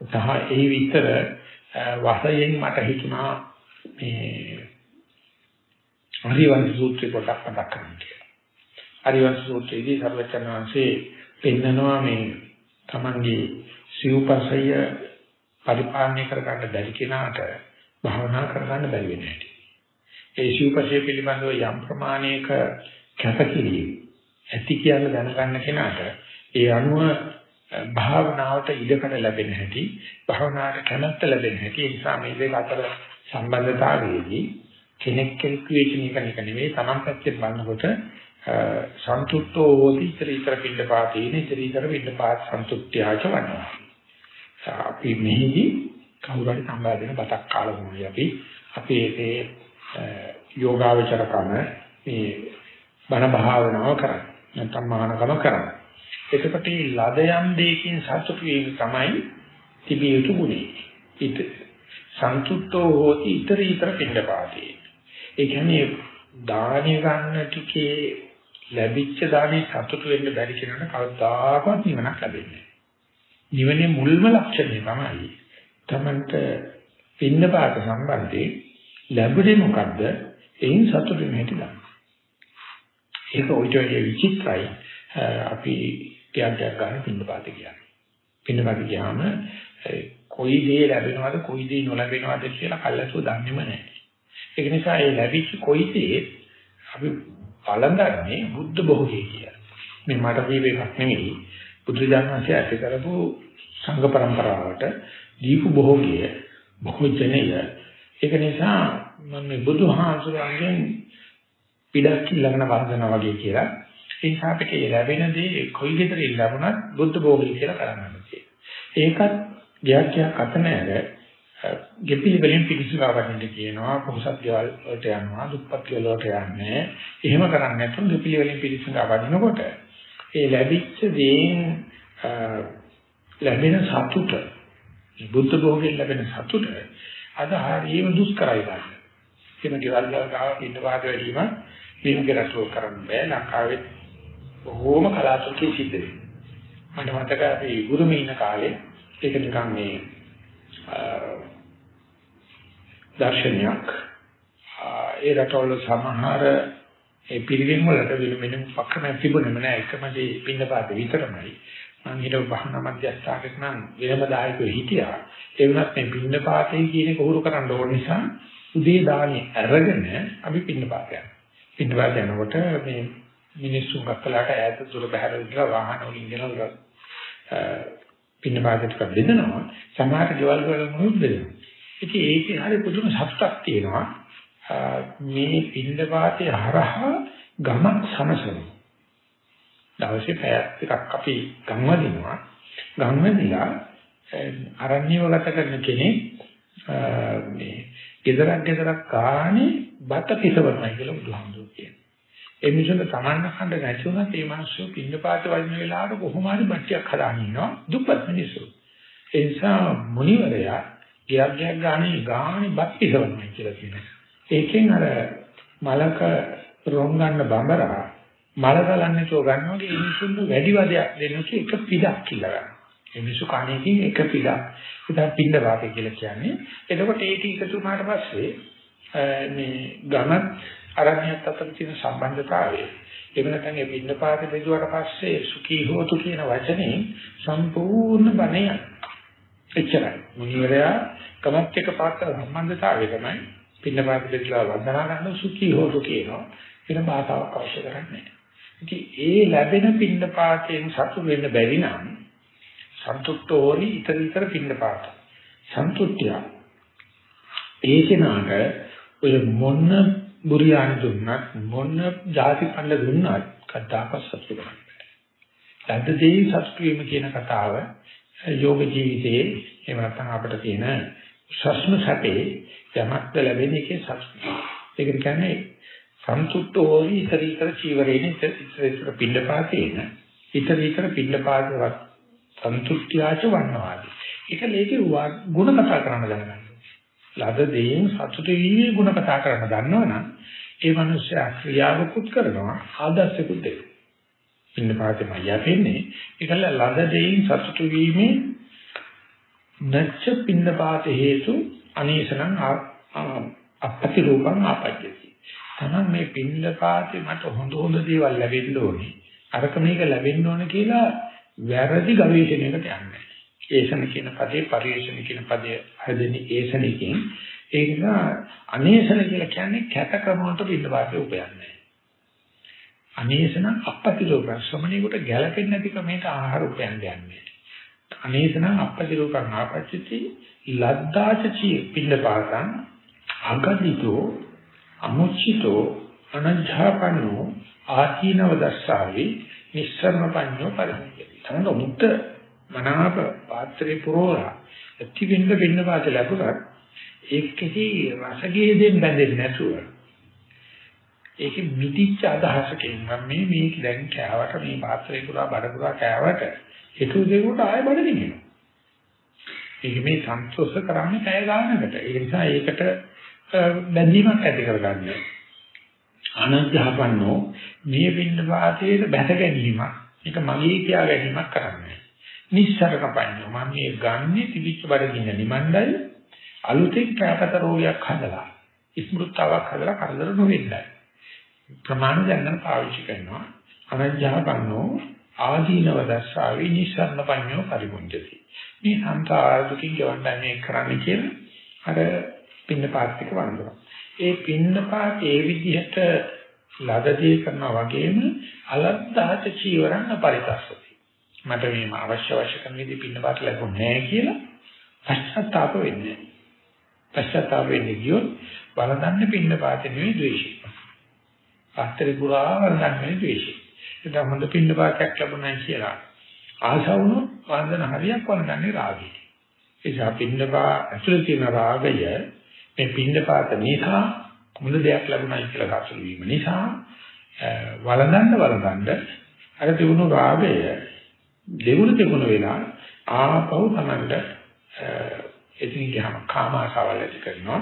සහ ඒ විතර වශයෙන් මට හිතුණා මේ හරිවංශ සූත්‍රය පොඩක් මතක් කරගන්න කියලා. හරිවංශ සූත්‍රයේදී සර්වචන්නාංශේ පෙන්නනවා මේ තමන්ගේ සිව්පසය පරිපාලනය කරගන්න බැරි කෙනාට භාවනා කරගන්න බැරි වෙන හැටි. ඒ සිව්පසය පිළිබඳව යම් ප්‍රමාණයක කැපකිරීම ඇති කියන දැනගන්න කෙනාට ඒ අනුව භාවනාවට ඉඩකඩ ලැබෙන හැටි භාවනාවට කැමැත්ත ලැබෙන හැටි ඒ නිසා මේ දෙක අතර සම්බන්ධතාවයේදී කෙනෙක් කෙනෙක් වේචන එක නෙක නෙවෙයි Taman පැත්තෙන් බලනකොට සන්තුෂ්ටෝ හෝති ඊතරීතර පින්නපාතේන ඊතරීතර පින්නපාත සන්තුෂ්ත්‍යාච වන්නවා. අපි මෙහිදී කවුරු හරි සම්බන්ධ බතක් කාලා වුණේ අපි අපි ඒ යෝගාවචරකම මේ බණ භාවනාව කරන්නේ. නැත්නම් මහානකම කරන්න. එතකොට මේ ලද යම් දෙයකින් සතුටු වීම තමයි තිබිය යුතු ගුණය. ඊට සන්තුෂ්ටෝ හෝති ඊතර ඊතර පින්නපාතේ. ඒ කියන්නේ දානි ගන්න ටිකේ ලැබිච්ච දානේ සතුටු වෙන්න බැරි කෙනාට කවදාකවත් නිවනක් ලැබෙන්නේ නැහැ. නිවනේ මුල්ම ලක්ෂණය තමයි තමන්ට පින්නපාත සම්බන්ධයෙන් ලැබුණේ මොකද්ද? එයින් සතුටු වෙන්න හැටි දන්න. ඒක ඔයිට වැඩි විචිත්‍රයි අපි ත්‍යාගයක් ගන්න පින්නපාත කියන්නේ. පින්නපාත ගියාම කොයි දේ ලැබෙනවද කොයි දේ නොලැබෙනවද කියලා කල්ලාසුව දන්නේම නැහැ. ඒක නිසා ඒ ලැබිච්ච කොයි දේ අපි බලඳන්නේ බුද්ධ බොහෝගේ කියලා. මේ මට දීප එකක් නෙවෙයි බුදු දහමසේ ඇති කරපු සංඝ પરම්පරාවට දීපු බොහෝගේ බොහෝජනය. ඒක නිසා මම බුදුහාමුදුරන්ගෙන් පිටක් ළඟන වන්දනා වගේ කියලා. ඒ නිසා අපිට ලැබෙන දේ කොයි විදිහට ලැබුණත් බුද්ධ භෝගී කියලා කරන්න ඒකත් ගයක් ගයක් අත නැර ගෙපිලි වලින් පිටිසුරවන්න කියනවා පොහසත් ගෙවල් වලට යනවා දුප්පත් ගෙවල් වලට යන්නේ එහෙම කරන්නේ නැත්නම් ගෙපිලි වලින් පිටිසුරවන්නකොට ඒ ලැබිච්ච දේෙන් ලැබෙන සතුට බුද්ධ භෝගයෙන් ලැබෙන සතුට අද හරියම දුෂ්කරයි ගන්න. එහෙම ගෙවල් වල ගාව ඉන්න වාද වැඩිම මේක රටුව කරන්න බෑ ලංකාවේ බොහෝම කලාතුරකින් සිද්ධ වෙනවා. මට මතකයි අපි ගුරුමේ ඉන්න කාලේ ඒක නිකන් මේ දර්ශනයක් ඒ රටවල සමහර ඒ පිළිවෙන් වලට වෙන වෙන පක්‍රමයක් තිබුණේම නෑ එකම දේ පින්නපාත විතරමයි. මම හිතුව බහන මධ්‍යස්ථානක නම් වෙනම දායකයෝ හිටියා. ඒ වුණත් මේ පින්න පාතේ කියන එක උහුරු කරන්න ඕන නිසා උදේ දාන්නේ අරගෙන අපි පින්න පාත යනවා. පින්න පාත යනකොට මේ මිනිස්සු ගත්තලාට ඈත දුර බහැර විතර වාහන වලින් ගෙනල්ලා පින්න පාතට බෙදනවා. සමහර ගෙවල් වල මොනවද බෙදනවා. ඉතින් ඒකේ හරි පුදුම සතුටක් තියෙනවා. මේ පින්න පාතේ හරහා ගමක් සමසනවා. දවසේ පැය එකක් අපි ගම් වදිනවා. ගම් වදිලා අරණ්‍යව ගත කරන කෙනෙක් මේ ගෙදරක් ගෙදරක් කාණේ බත පිසවනවා කියලා බුදුහාමුදුරුවෝ කියනවා. ඒ මිනිස්සුන්ට තමන්න කන්න නැති වුණත් ඒ මිනිස්සු පින්නපාත වදින වෙලාවට කොහොම හරි බට්ටියක් හදාගෙන ඉන්නවා දුප්පත් මිනිස්සු. ඒ නිසා මුනිවරයා ගියක් ගියක් ගානේ ගානේ බත් පිසවනවා කියලා කියනවා. ඒකෙන් අර මලක රොන් ගන්න බඹරා මල ගලන්නේ තෝ ගන්නවා වගේ මිනිසුන්ට වැඩි වදයක් දෙන්න කි එක පිටක් කියලා ගන්න. ඒ මිනිසු කණේකින් එක පිටක්. ඒක පින්න වාතය කියලා කියන්නේ. එතකොට ඒක එකතු වුණාට පස්සේ මේ ගමත් අරණ්‍යත් අතර තියෙන සම්බන්ධතාවය එහෙම නැත්නම් ඒ පින්න පාත බෙදුවට පස්සේ සුඛී හෝතු කියන වචනේ සම්පූර්ණ බණය. එච්චරයි. මුනිවරයා ගමත් එක්ක පාත් සම්බන්ධතාවය තමයි පින්න පාත බෙදලා වන්දනා කරන සුඛී හෝතු කියනවා. වෙන භාෂාවක් අවශ්‍ය කරන්නේ නැහැ. ඉතින් ඒ ලැබෙන පින්නපාතයෙන් සතුට වෙන්න බැරි නම් සන්තුෂ්ටෝරි ඊතර ඊතර පින්නපාත. සන්තුෂ්ටිය. ඒ කෙනාට ඔය මොන බුරියානි දුන්නත් මොන ಜಾති පඬ දුන්නත් කද්දාක සතුට ගන්න බෑ. ලද්දේ සතුට වීම කියන කතාව යෝග ජීවිතයේ එහෙම නැත්නම් අපිට තියෙන සස්ම සැපේ යමක්ද ලැබෙන එකේ සතුට. ඒක කියන්නේ සන්තුට්ඨ හෝවි ඉතරීතර චීවරේන ඉතරීතර පින්නපාතේන ඉතරීතර පින්නපාතවත් සන්තුෂ්ඨියාච වන්නවාදි. ඒක ලේකේ ගුණ කතා කරන්න දැනගන්න. ලද දෙයින් සතුට වීමේ ගුණ කතා කරන්න දන්නවනම් ඒ මනුස්සයා ක්‍රියාවකුත් කරනවා ආදර්ශකුත් දෙනවා. පින්නපාතේම යපෙන්නේ ඒකල ලද දෙයින් සතුට වීමේ නැච්ච පින්නපාත හේතු අනේසනං අපති රූපං ආපජ්ජති. තමන් මේ පින්නපාතේ මට හොඳ හොඳ දේවල් ලැබෙන්න ඕනේ. අරක මේක ලැබෙන්න ඕනේ කියලා වැරදි ගවේෂණයකට යන්නේ. ඒසන කියන පදේ පරිේශන කියන පදේ හැදෙන්නේ ඒසනකින්. ඒක අනේසන කියලා කියන්නේ කැත ක්‍රමවලට පින්නපාතේ උපයන්නේ. අනේසන අපපතිලෝක ශ්‍රමණේකට ගැළපෙන්නේ නැති ක්‍රමයකට ආහාර උපයන්න යන්නේ. අනේසන අපපතිලෝකං ආපච්චති ලද්දාච චී පින්නපාතං අගදිතෝ අමුචිතෝ අනජ්ජාපන්නෝ ආචීනව දස්සාවි නිස්සරණ පඤ්ඤෝ පරිමුඛති. තමයි මුත්ත මනාප පාත්‍රේ පුරෝලා ඇති වෙන්න වෙන්න පාත ලැබුණත් ඒකෙහි රසගේදෙන් බැඳෙන්නේ නැතුව ඒකෙ මිදිච්ච අදහසකින් මම මේ මේ දැන් කෑවට මේ පාත්‍රේ පුරා බඩ පුරා කෑවට හිතු දෙකට ආයෙ බඩ දිනෙනවා. ඒක මේ සන්තෝෂ කරන්නේ කය ගන්නකට. ඒ නිසා ඒකට බැඳීමක් ඇති කරගන්න. අනජ්ජහපන්නෝ මේ පින්න වාතයේ බැස ගැනීමක්. ඒක මගේ කියා ගැනීමක් කරන්නේ. නිස්සරක පඤ්ඤෝ මම මේ ගන්නේ තිබිච්ච බඩගින්න නිමණ්ඩයි අලුතෙන් කැපත රෝගයක් හදලා ස්මෘතාවක් හදලා කරදර නොවෙන්නයි. ප්‍රමාණ දැනගෙන පාවිච්චි කරනවා. අනජ්ජහපන්නෝ ආදීනව දස්සාවි නිස්සරණ පඤ්ඤෝ පරිමුංජති. මේ සංසාර දුකින් ගෙවන්න මේ කරන්නේ කියලා අර පින්න පාත්තික වන්දනවා. ඒ පින්න පාත් ඒ විදිහට ලදදී කරනවා වගේම අලද්දාච චීවරණ පරිතස්සති. මට මේ අවශ්‍ය අවශ්‍ය කරන විදිහ පින්න පාත් ලැබුණේ නැහැ කියලා පශ්චාත්තාප වෙන්නේ. පශ්චාත්තාප වෙන්නේ කියොත් බලදන්නේ පින්න පාතේ නෙවෙයි ද්වේෂය. පාත්‍රේ පුරා වන්දන්නේ නෙවෙයි ද්වේෂය. ඒක හොඳ පින්න පාතයක් ලැබුණා කියලා ආශා වුණොත් වන්දන හරියක් වන්දන්නේ රාගය. ඒ නිසා පින්නපා ඇතුළේ තියෙන රාගය මේ පින්නපාත නිසා මුල දෙයක් ලැබුණයි කියලා කසළු වීම නිසා වළඳන්න වළඳන්න අර තිබුණු රාගය දෙවුණු තිබුණු වෙලා ආපහු තමන්ට එතින් ගියාම කාම ආසාවල් ඇති කරනවා.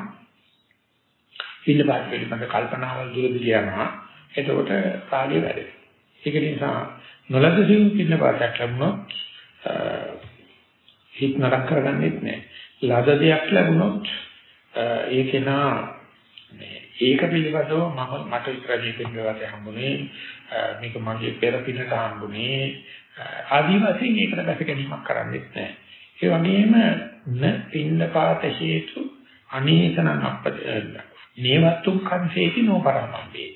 පින්නපාත පිළිබඳ කල්පනාවල් දුරදි යනවා. එතකොට රාගය වැඩෙනවා ඒක නිසා නොලද සිව් පින්නපාතයක් ලැබුණොත් හිත නරක කරගන්නෙත් නෑ. ලද දෙයක් ලැබුණොත් ඒකේනා මේ ඒක පිළිබඳව මම මට විතරයි පිළිවෙලට හම්බුනේ මේක මගේ පෙර පිනට හම්බුනේ ආදි වශයෙන් ඒකට දැක ගැනීමක් කරන්නේ නැහැ. ඒ වගේම න පින්නපාත හේතු අනේසනං අපද නේවත්තුම් කංසේති නොපරමම්බේ.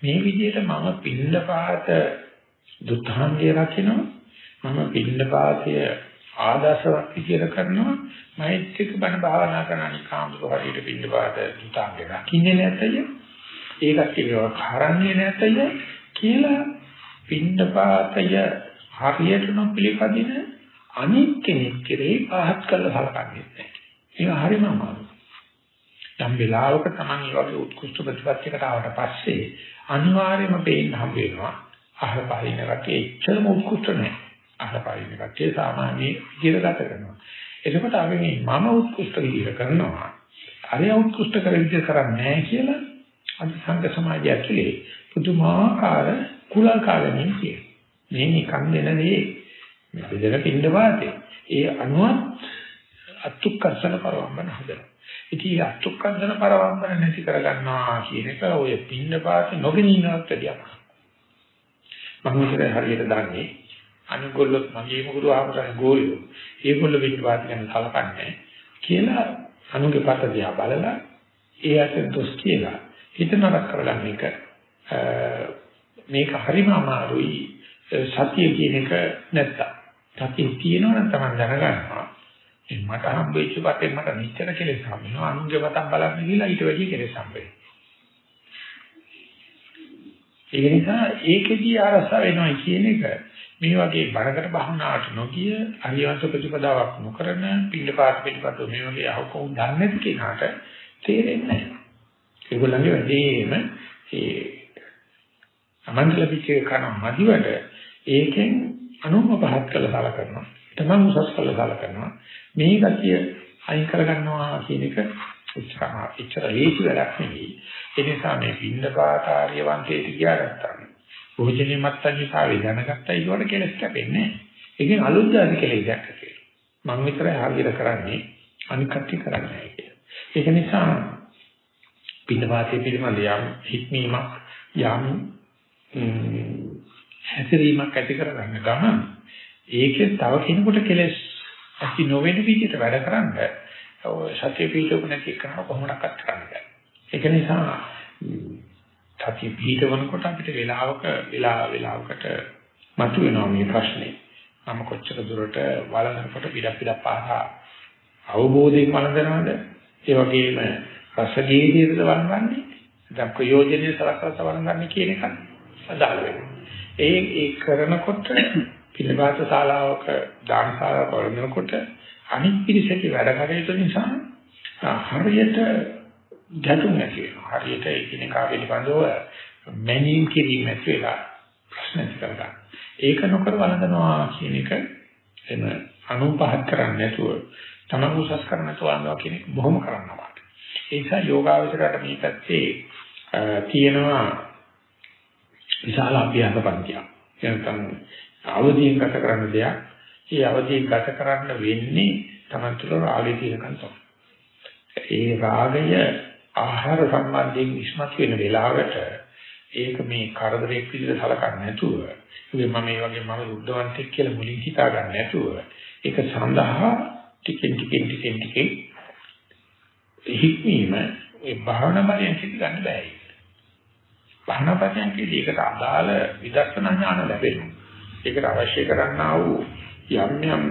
මේ විදිහට මම පින්නපාත දුත්හාංගය රකින්නවා මම පින්නපාතය ආදර්ශවත් විදියට කරනවා මෛත්‍රික බණ භාවනා කරන අනිකාම්බු හරියට පින්නපාත දුතාංගය රකින්නේ නැතය ඒකත් ඒවා කරන්නේ නැතය කියලා පින්නපාතය හරියට නොපිළිපදින අනික් කෙනෙක් කෙරේ පහත් කරලා සලකන්නේ නැහැ. ඒක හරිම අමාරුයි. යම් වෙලාවක Taman මේ වගේ උත්කෘෂ්ඨ ප්‍රතිපත්තියකට ආවට පස්සේ අනිවාර්යයෙන්ම පේන්න හම්බ වෙනවා. අහල පහින කටේ එච්චරම උත්කෘෂ්ඨ නැහැ. අහල පහින කටේ සාමාන්‍ය විදිහට ගත කරනවා. එතකොට අපි මේ මම උත්කෘෂ්ඨ විදිහට කරනවා. අරය උත්කෘෂ්ඨ කර විදිහට කරන්නේ නැහැ කියලා අද සංඝ සමාජය ඇතුලේ පුදුමාකාර කුලකාරණින් කියන. මේ නිකන් දෙන දේ මේ බෙදෙන පින්න වාතේ. ඒ අනුවත් අත්ුක්කර්ෂණ පරවම්බන හදලා. ඉතින් අත්ුක්කර්ෂණ පරවම්බන නැති කරගන්නවා කියන එක ඔය පින්න වාතේ නොගෙනිනවත් වැඩියක්. මම ඉතින් හරියට දන්නේ අනිගොල්ලෝ මගේ මොකද ආමරණ ගෝලියෝ. ඒගොල්ලෝ පින්න වාත ගැන කලකන්නේ කියලා අනුගේ පත දිහා බලලා ඒ අතර දොස් කියලා හිත නරක කරගන්න එක මේක හරිම අමාරුයි සතිය කියන එක නැත්තම්. සතිය තියෙනවා නම් තමයි දැනගන්නවා. මට හම්බෙච්ච පතේ මට නිච්චර කෙලෙස් හම්බෙනවා. අනුන්ගේ පතක් බලන්න ගිහලා ඊට වැඩි කෙලෙස් හම්බෙනවා. ඒ නිසා ඒකෙදී අරස වෙනවා කියන එක මේ වගේ බරකට භවනාට නොගිය අරියවංශ ප්‍රතිපදාවක් නොකරන පිළිපාත පිළිපදෝ මේ වගේ අහකොම් දන්නේ නැති කෙනාට තේරෙන්නේ නැහැ. ඒගොල්ලන්ගේ වැඩේම ඒ අමන්තල පිටේ කරන මදිවට ඒකෙන් අනුම පහත් කළා සලකනවා. තමන් උසස් කළා සලකනවා. මේ ගතිය අයින් කරගන්නවා කියන එක උත්සාහ ඉච්ඡර ලේසි වැඩක් නෙවෙයි. ඒ නිසා මේ පින්නපාතාරිය වන්තේට ගියාට භෝජනේ මත්තන් නිසා වේ දැනගත්තා ඊට කෙලස් කැපෙන්නේ නැහැ. ඒකෙන් අලුත් ධාති කෙලෙස් දැක්කේ. මම විතරයි හරියට කරන්නේ අනික් කට්ටිය කරන්නේ නැහැ කියලා. ඒක නිසා පින්නපාතේ පිළිබඳ යම් හික්මීමක් යම් හැසිරීමක් ඇති කරගන්න ගමන් ඒකේ තව කෙනෙකුට කෙලස් ඇති නොවන විදිහට වැඩ කරන්න සත්‍ය පිටුප නැති කරන කොහොමඩක්වත් කරන්න බෑ. ඒක නිසා සත්‍ය පිටවනකොට අපිට වෙලාවක වෙලා වෙලාවකට මතුවෙනවා මේ ප්‍රශ්නේ. මම කොච්චර දුරට වළඳනකොට පිටක් පිටක් පාසා අවබෝධයෙන් වළඳනවද? ඒ වගේම රසගීදීද වළඳන්නේ? දැන් ප්‍රයෝජනෙයි සලකලා වළඳන්නේ කියන එක අදාළ වෙනවා. ඒ ඒ කරනකොට පිළිබාත ශාලාවක දාන ශාලාවක වරනකොට අනිත් පිරිසට වැඩ කටයුතු නිසා හරියට ගැටුම් ඇති වෙනවා. හරියට එකිනෙකා පිළිබඳව මැනීම් කිරීම ඇති වෙලා ප්‍රශ්න කරගන්න. ඒක නොකර වළඳනවා කියන එක එන අනුපහත් කරන්නේ නැතුව තමන් උසස් කරන්න තෝරනවා කියන එක බොහොම කරනවා. ඒ නිසා යෝගාවචරයට මේ පැත්තේ තියෙනවා විශාල අභ්‍යාස පන්තියක්. එනකම් අවදීන් ගත කරන්න දෙයක්. ඒ අවදීන් ගත කරන්න වෙන්නේ Taman තුළ රාගය තියෙනකන් තමයි. ඒ රාගය ආහාර සම්බන්ධයෙන් ඉස්මතු වෙන වෙලාවට ඒක මේ කරදරයක් විදිහට සලකන්නේ නැතුව ඉතින් මම මේ වගේ මම බුද්ධවන්තෙක් කියලා මුලින් හිතා ගන්න නැතුව ඒක සඳහා ටිකෙන් ටිකෙන් ටිකෙන් ටිකෙන් හික්මීම ඒ භාවනා බලයෙන් සිද්ධ ගන්න බෑ භාවනාපතයන් කියන්නේ ඒකට අදාළ විදර්ශනා ඥාන ලැබෙනවා. ඒකට අවශ්‍ය කරන්නා වූ යම් යම්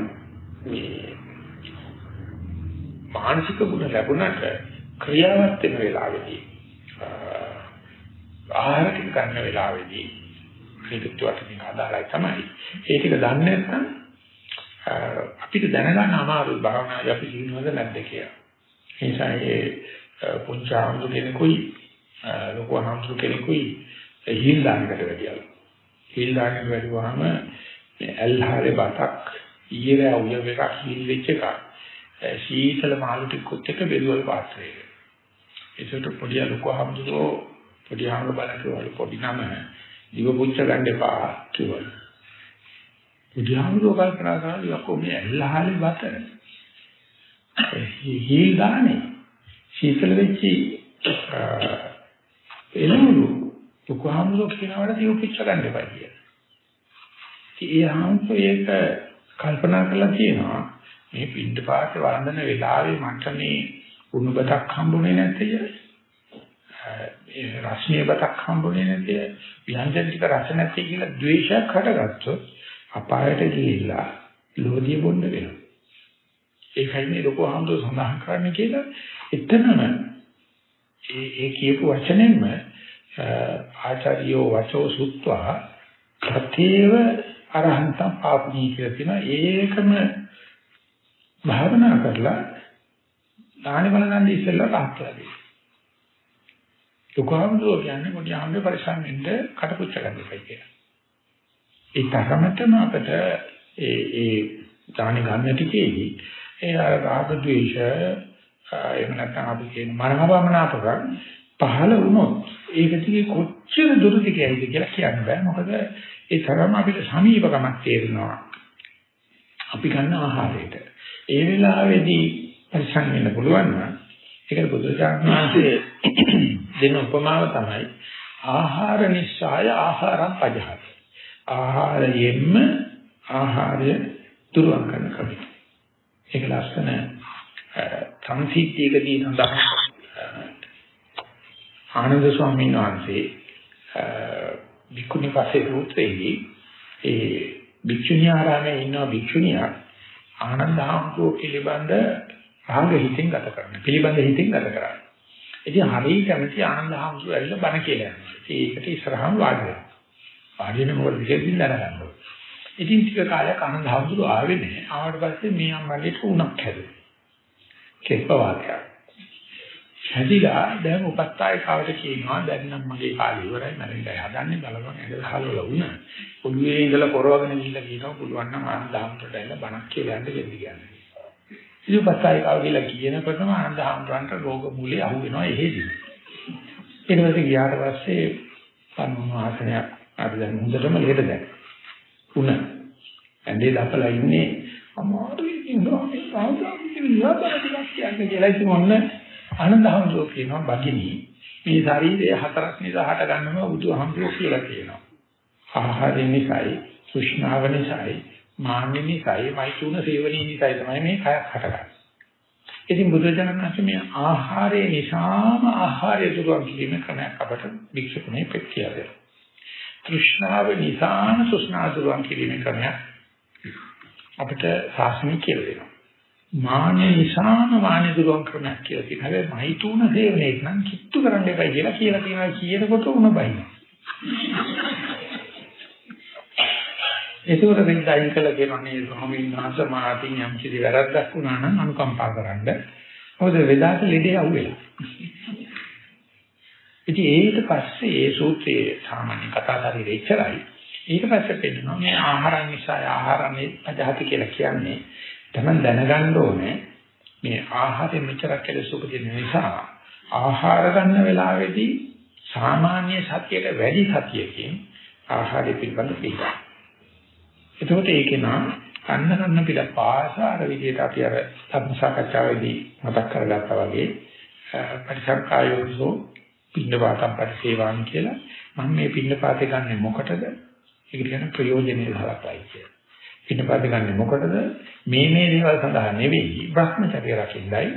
මේ මානසික ගුණ ලැබුණට ක්‍රියාවත් වෙන වෙලාවෙදී ආහාර ටික ගන්න වෙලාවෙදී මේකට වටින අදාළයි තමයි. ඒ ටික දන්නේ නැත්නම් අපිට දැනගන්න අමාරුයි භාවනාවේ අපි ජීවිතවල නැද්ද කියලා. ඒ නිසා ඒ පුංචි ආම්දු කෙනෙකුයි ලොකු හම්සු කෙනෙකුයි හිල් දාන්නකට වැඩියලු. හිල් දාන්නට වැඩිවහම මේ ඇල්හාරේ බතක් ඊයේ උයව එකක් හිල් වෙච්ච එකක්. සීතල මාළු ටිකත් එක බෙදුවල් පාත්‍රයක. ඒකට පොඩි ලොකු හම්සුරෝ පොඩි හම්සු බලකවලු පොඩි නම දිව පුච්ච ගන්න එපා කිව්වලු. පොඩි හම්සුරෝ කල්පනා කරලා යකෝ මේ ඇල්හාරේ බත හිල් දාන්නේ සීතල වෙච්චි ලොකු හාමුදුරුවෝ කියනවාට දියු පිච්ච ගන්න එපා කියලා. ඉතින් ඒ හාමුදුරුවෝ ඒක කල්පනා කරලා තියෙනවා මේ පින්ඩ පාත වන්දන වෙලාවේ මට මේ උණු බතක් හම්බුනේ නැත්තේ ඒ රස්නේ බතක් හම්බුනේ නැත්තේ ව්‍යංජන ටික රස නැත්තේ කියලා ද්වේෂයක් හටගත්තොත් අපායට ගිහිල්ලා ලෝධිය බොන්න වෙනවා. ඒකයි මේ ලොකු හාමුදුරුවෝ සඳහන් කරන්නේ කියලා එතනම ඒ ඒ කියපු වචනෙන්ම ආචාර්යෝ වචෝ සුත්වා කතේව අරහන්තම් පාපණී කියලා තියෙනවා ඒකම භාවනා කරලා දානේ බලගන්න ඉස්සෙල්ලා රහත්ලා දෙයි. දුකහමදෝ කියන්නේ මොඩි ආම්බේ පරිසම් වෙන්න කටපුච්ච ගන්න එකයි කියලා. ඒ තරමටම අපිට ඒ ඒ දානේ ගන්න ටිකේදී ඒ රාග ద్వේෂ එහෙම නැත්නම් අපි කියන මනහවමනාපක පහළ වුණොත් ඒක දිගේ කොච්චර දුරද කියයිද කියලා කියන්න බෑ මොකද ඒ තරම අපිට සමීපකමක් තේරෙනවා අපි ගන්න ආහාරයට ඒ වෙලාවේදී පරිසම් වෙන්න පුළුවන් නම් ඒකට බුදුචානන්සේ දෙන උපමාව තමයි ආහාර නිස්සාය ආහාරම් පජහත. ආහාරයෙන්ම ආහාරය දුරුවන් කරන කම. ඒක ලස්සන සංසිද්ධියකදී සඳහන් ආනන්ද ස්වාමීන් වහන්සේ විකුණි පස්සේ සූත්‍රයේදී ඒ භික්ෂුණී ආරාමයේ ඉන්න භික්ෂුණියක් ආනන්ද හාමුදුරුවෝ පිළිබඳ රාග හිතෙන් ගත කරන පිළිබඳ හිතෙන් ගත කරන්නේ. ඉතින් හරිය කැමති ආනන්ද හාමුදුරුවෝ ඇවිල්ලා බණ කියලා යනවා. ඒකට ඉස්සරහම වාඩි වෙනවා. වාඩි වෙන මොකද විශේෂයෙන් දැනගන්නවා. ඉතින් ටික කාලයක් ආනන්ද හාමුදුරුවෝ ආවේ නැහැ. ආවට පස්සේ මේ අම්මලට උණක් හැදුවා. කෙස්ප වාක්‍යයක්. හැදිලා දැන් උපස්ථායක කාවට කියනවා දැන් නම් මගේ කාලය ඉවරයි මරින්දයි හදන්නේ බලපන් ඇඟ හලවල වුණා. පොළුවේ ඉඳලා පොරවගෙන ගිහිල්ලා කියනවා පුළුවන් නම් ආනන්ද හාමුදුරුවන්ට ඇවිල්ලා බණක් කියලා යන්න දෙන්න කියන්නේ. ඉතින් උපස්ථායක කාව කියලා කියනකොටම ආනන්ද හාමුදුරන්ට රෝග මූලයේ අහු වෙනවා එහෙදි. ඊට පස්සේ ගියාට පස්සේ පන්වාසනයක් අපි දැන් හොඳටම ලේට දැන්. උණ ඇඳේ දපලා ඉන්නේ අමාරුයි ඉන්නවා මේ සාහසාවින් ලබන ටිකක් කියන්නේ කියලා ඉතින් ඔන්න ආනන්දහමසෝ කියනවා බගිනී මේ ශරීරය හතරක් නිසා හට ගන්නම බුදුහමසෝ කියලා කියනවා. ආහාරය නිසායි, සුෂ්ණාව නිසායි, මාන්න නිසායි, මෛතුන සේවනී නිසායි තමයි මේ කයක් හටගන්නේ. ඉතින් බුදුජානනාංශ මේ ආහාරය නිසාම ආහාරය දුරුවන් කිරීම ක්‍රමයක් අපට වික්ෂුපුනේ පෙත් කියලා දෙනවා. තෘෂ්ණාව නිසාම තෘෂ්ණා දුරුවන් කිරීම ක්‍රමයක් අපිට සාසනය කියලා දෙනවා. මානෙ නිසාම මානෙ දුරුවන් ක්‍රමයක් කියලා තියෙනවා. හැබැයි මෛතුන සේවනයේ නම් කිට්ටු කරන්න එපයි කියලා කියලා තියෙනවා කියනකොට උණ බයි. ඒකවල වෙන දයින් කළ කියනවා නේ ස්වාමීන් වහන්සේ මාතින් යම් කිසි වැරද්දක් වුණා නම් අනුකම්පා කරන්න. මොකද වෙලාවට ලෙඩේ අහුවෙලා. ඉතින් ඊට පස්සේ ඒ සූත්‍රයේ සාමාන්‍ය කතාකාරී ඉච්චරයි. ඊට පස්සේ පෙන්නනවා මේ ආහාරන් නිසා ආහාරනේ පජහති කියලා කියන්නේ තමයි දැනගන්න ඕනේ මේ ආහාරෙ මෙච්චරක් කෙලෙස් උපදින නිසා ආහාර ගන්න වෙලාවේදී සාමාන්‍ය සතියට වැඩි සතියකින් ආහාරය පිළිබඳ පිළිගන්න. එතකොට ඒකේ නා කන්න කන්න පිළ පාස අර විදිහට අපි අර ධර්ම සාකච්ඡාවේදී මතක් කරගත්තා වගේ පරිසංකායෝසෝ පින්නපාතම් පරිසේවාන් කියලා මම මේ පින්නපාතේ ගන්නෙ මොකටද? ඒක කියන ප්‍රයෝජනෙට හලකයි කියලා. පින්නපාත ගන්නෙ මොකටද? මේ මේ දේවල් සඳහා නෙවෙයි භ්‍රමචර්ය රකින්නයි.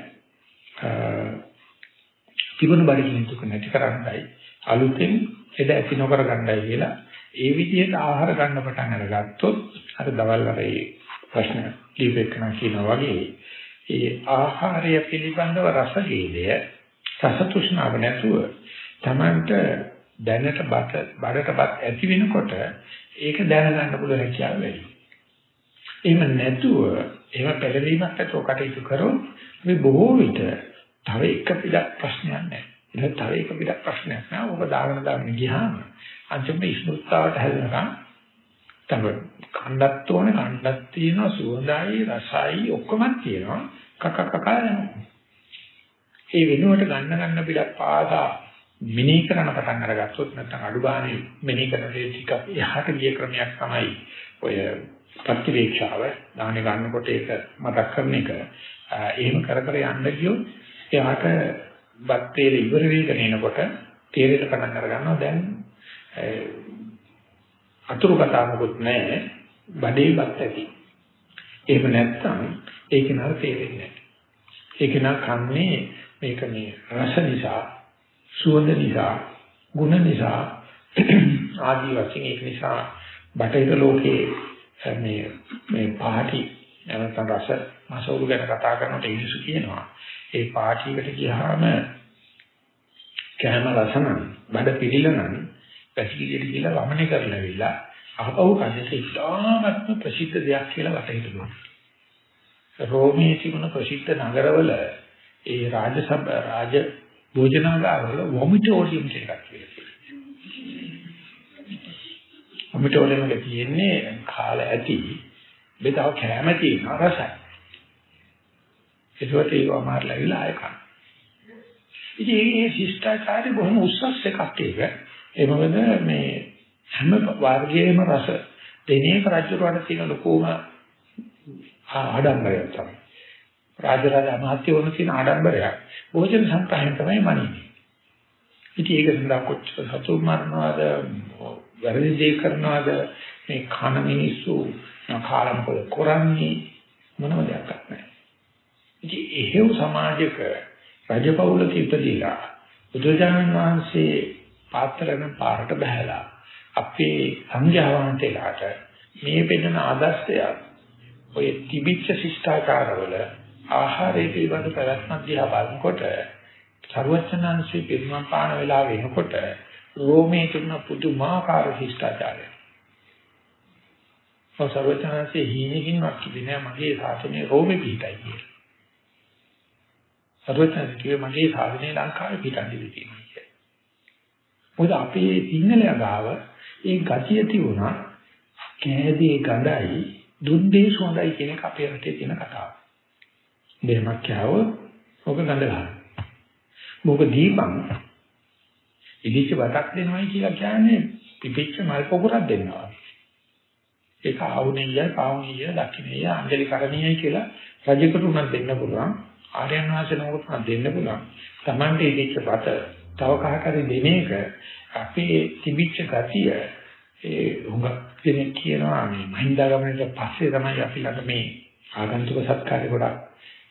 තිබුණු බඩගිනි දුක නැති කරන්නයි අලුතෙන් එද ඇති නොකර ගන්නයි කියලා ඒ විදිහට ආහාර ගන්න පටන් අරගත්තොත් අර දවල් වල ඒ ප්‍රශ්න දීපේකන කියනවා වගේ ඒ ආහාරය පිළිබඳව රසගේදය රසතුෂ්ණාව නැතුව Tamanට දැනට බත බඩටපත් ඇති වෙනකොට ඒක දැනගන්න පුළුවන් හැකියාව වැඩි. එහෙම නැතුව එහෙම පෙළවීමක් නැතුව කටයුතු කරොත් අපි බොහෝ විට තව එක පිටක් ප්‍රශ්නයක් නැහැ. ඒක තව එක පිටක් ප්‍රශ්නයක් නෑ. ඔබ දාගෙන දාගෙන ගියාම අන්තිමට ඉස්මුත්තාවට හැදෙනකම් තමයි කණ්ඩත් ඕනේ කණ්ඩත් තියෙනවා සුවඳයි රසයි ඔක්කොම තියෙනවා කක කක යනවා. ඒ වෙනුවට ගන්න ගන්න පිටක් පාසා මිනී කරන පටන් අරගත්තොත් නැත්නම් අඩු ගානේ මිනී කරන දේ ටික එහාට ගිය ක්‍රමයක් තමයි ඔය ප්‍රතිවේක්ෂාව දාහනේ ගන්නකොට ඒක මතක් කරන එක. එහෙම කර කර යන්න ගියොත් එයාට බත් තේර ඉවර වෙගෙන එනකොට තේරෙට පටන් අර ගන්නවා දැන් අතුරු කතා මොකුත් නැහැ. බඩේපත් ඇති. එහෙම නැත්නම් ඒක නර තේරෙන්නේ නැහැ. ඒක නා කන්නේ මේක මේ රස නිසා, සුවඳ නිසා, ගුණ නිසා ආදී වශයෙන් ඒක නිසා බටහිර ලෝකයේ මේ මේ පාටි නැත්නම් රස මාසවරු ගැන කතා කරනකොට ඉනිසු කියනවා. ඒ පාටියකට ගියාම කැම රසනම් බඩ පිළිලනම් පැසිලියට කියලා වමනේ කරලාවිලා අහපහු කන්නට ඉතාමත්ම ප්‍රසිද්ධ දෙයක් කියලා වටහිටුවා. රෝමයේ තිබුණ ප්‍රසිද්ධ නගරවල ඒ රාජසභ රාජ භෝජනාගාරවල වොමිටෝරියම් කියලා කියනවා. වොමිටෝරියම් එක තියෙන්නේ කාල ඇති බෙදාව කැමැති රසයි. ඒකට ඒක අමාරුලා ආය කන. ඉතින් මේ ශිෂ්ටාචාරය බොහොම උස්සස් එකක් ඒක. ඒ මොකද මේ හැම වර්ගයේම රස දෙන එක රජුරවණ තියෙන ලොකෝම ආඩම්බරයක් තමයි. රාජරාජ අමාත්‍ය වුණ තියෙන ආඩම්බරයක්. භෝජන සංග්‍රහයෙන් තමයි මනින්නේ. ඉතින් ඒක සඳහා කොච්චර සතුන් මරනවාද වැරදි දේ කරනවාද මේ කන මිනිස්සු කාලම්පල කරන්නේ මොනම දෙයක් නැහැ. ඉතින් එහෙව් සමාජයක රජපෞලක ඉපදিলা බුදුජානන් වහන්සේ පාත්‍රන පාරට බහැලා අපේ සංඝයාවන්තලාට මේ පෙන්වන ආදර්ශයක් ඔය තිබිච්ච ශිෂ්ටාචාරවල ආහාරයේ පිළිබඳ ප්‍රශ්න දිහා බලනකොට සර්වචනංශී පිරිනමන පාන වෙලා වෙනකොට රෝමේ තිබුණ පුදුමාකාර ශිෂ්ටාචාරය. ඔය සර්වචනංශී හීනකින්වත් කිව්වේ නෑ මගේ සාසනේ රෝමේ පිටයි කියලා. සර්වචනංශී කිව්වේ මගේ සාසනේ ලංකාවේ පිටන්නේ තියෙනවා. මොකද අපේ සිංහලයා ගාව ඒ ගතිය තිබුණා කෑදී ගඳයි දුන්නේ සුවඳයි කියන එක අපේ රටේ තියෙන කතාව. දෙමක් කෑව ඔක ගඳ ගන්න. මොක දීපන් ඉදිච්ච බතක් දෙනවයි කියලා කියන්නේ පිපිච්ච මල් පොකුරක් දෙන්නවා. ඒක ආවුණිය, පාවුණිය, දක්ෂිණිය, අංජලි කරණියයි කියලා රජෙකුට උනත් දෙන්න පුළුවන්. ආර්යයන් වහන්සේ නමකට දෙන්න පුළුවන්. Tamante ඉදිච්ච බත තව කහකට දෙන එක අපේ තිබිච්ච ගතිය ඒ හුඟක් දෙනෙක් කියනවා මේ මහින්දාගමනට පස්සේ තමයි අපි ළඟ මේ ආගන්තුක සත්කාරය ගොඩක්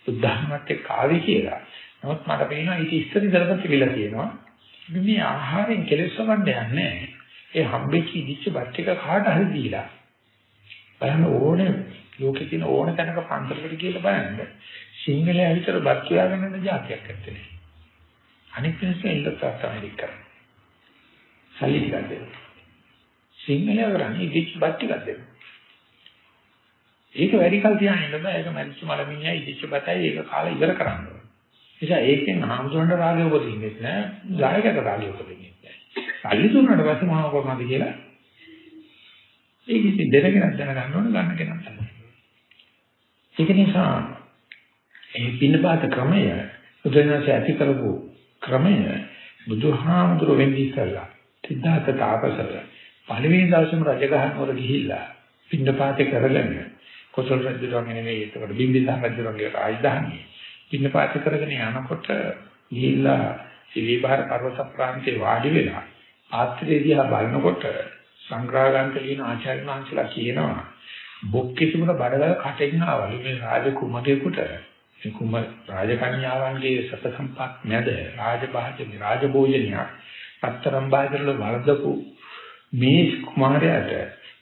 බුද්ධහමත් එක්ක ආවේ කියලා. නමුත් මට පේනවා ඊට ඉස්සර ඉඳලම තිබිලා තියෙනවා. මේ ආහාරයෙන් කෙලෙස් වන්න යන්නේ ඒ හම්බෙච්ච ඉදිච්ච බත් එක කාට හරි දීලා. බලන්න ඕනේ ලෝකේ තියෙන ඕන තැනක පන්සලකට කියලා බලන්න. සිංහලයා විතර බත් කියාගෙන යන જાතියක් ඇත්තේ. අනිත් මිනිස්සු ඉල්ලත් තමයි කරන්නේ. සල්ලි ටිකක් දෙන්න. සිංහලයා කරන්නේ ඉදිච්ච බත් ටිකක් දෙන්න. ඒක වැඩි කල් තියාගෙන ඉන්න බෑ. ඒක මරිච්ච මලමිණියා ඉදිච්ච බතයි ඒක කාලා ඉවර කරන්න ඕනේ. නිසා ඒකෙන් හාමුදුරන්ට රාගය උපදින්නේ නැහැ. ජායකට රාගය උපදින්නේ නැහැ. සල්ලි දුන්නාට පස්සේ මොනව කරනවද කියලා ඒක ඉතින් දෙනගෙන දැනගන්න ඕන ගන්න කෙනා තමයි. ඒක නිසා ඒ පින්නපාත ක්‍රමය බුදුරජාණන් ඇති කරපු ක්‍රමය බුදුහාමුදුරුවෝ වෙන්නේ ඉස්සල්ලා සිද්ධාර්ථ තාපසල පළවෙනි දවසේම රජගහ නුවර ගිහිල්ලා පින්නපාතේ කරගෙන කොසල් රජුගේ නෙමෙයි ඒකට බිම්බිසාර රජුගේ රාජධානිය පින්නපාතේ කරගෙන යනකොට ගිහිල්ලා සිවිබාර පර්වත ප්‍රාන්තේ වාඩි වෙලා ආත්‍රේ දිහා බලනකොට සංග්‍රහගන්ත ලියන ආචාර්ය වහන්සේලා කියනවා බොක්කේ තිබුණ බඩවැල් කටෙන් ආවලු මේ රාජ කුමරේකට මේ කුම රාජකන්‍යාවන්ගේ සත සම්පත් නැද රාජභාජන රාජභෝජනයක් අත්තරම් බාහිරල වර්ධපු මේ කුමාරයාට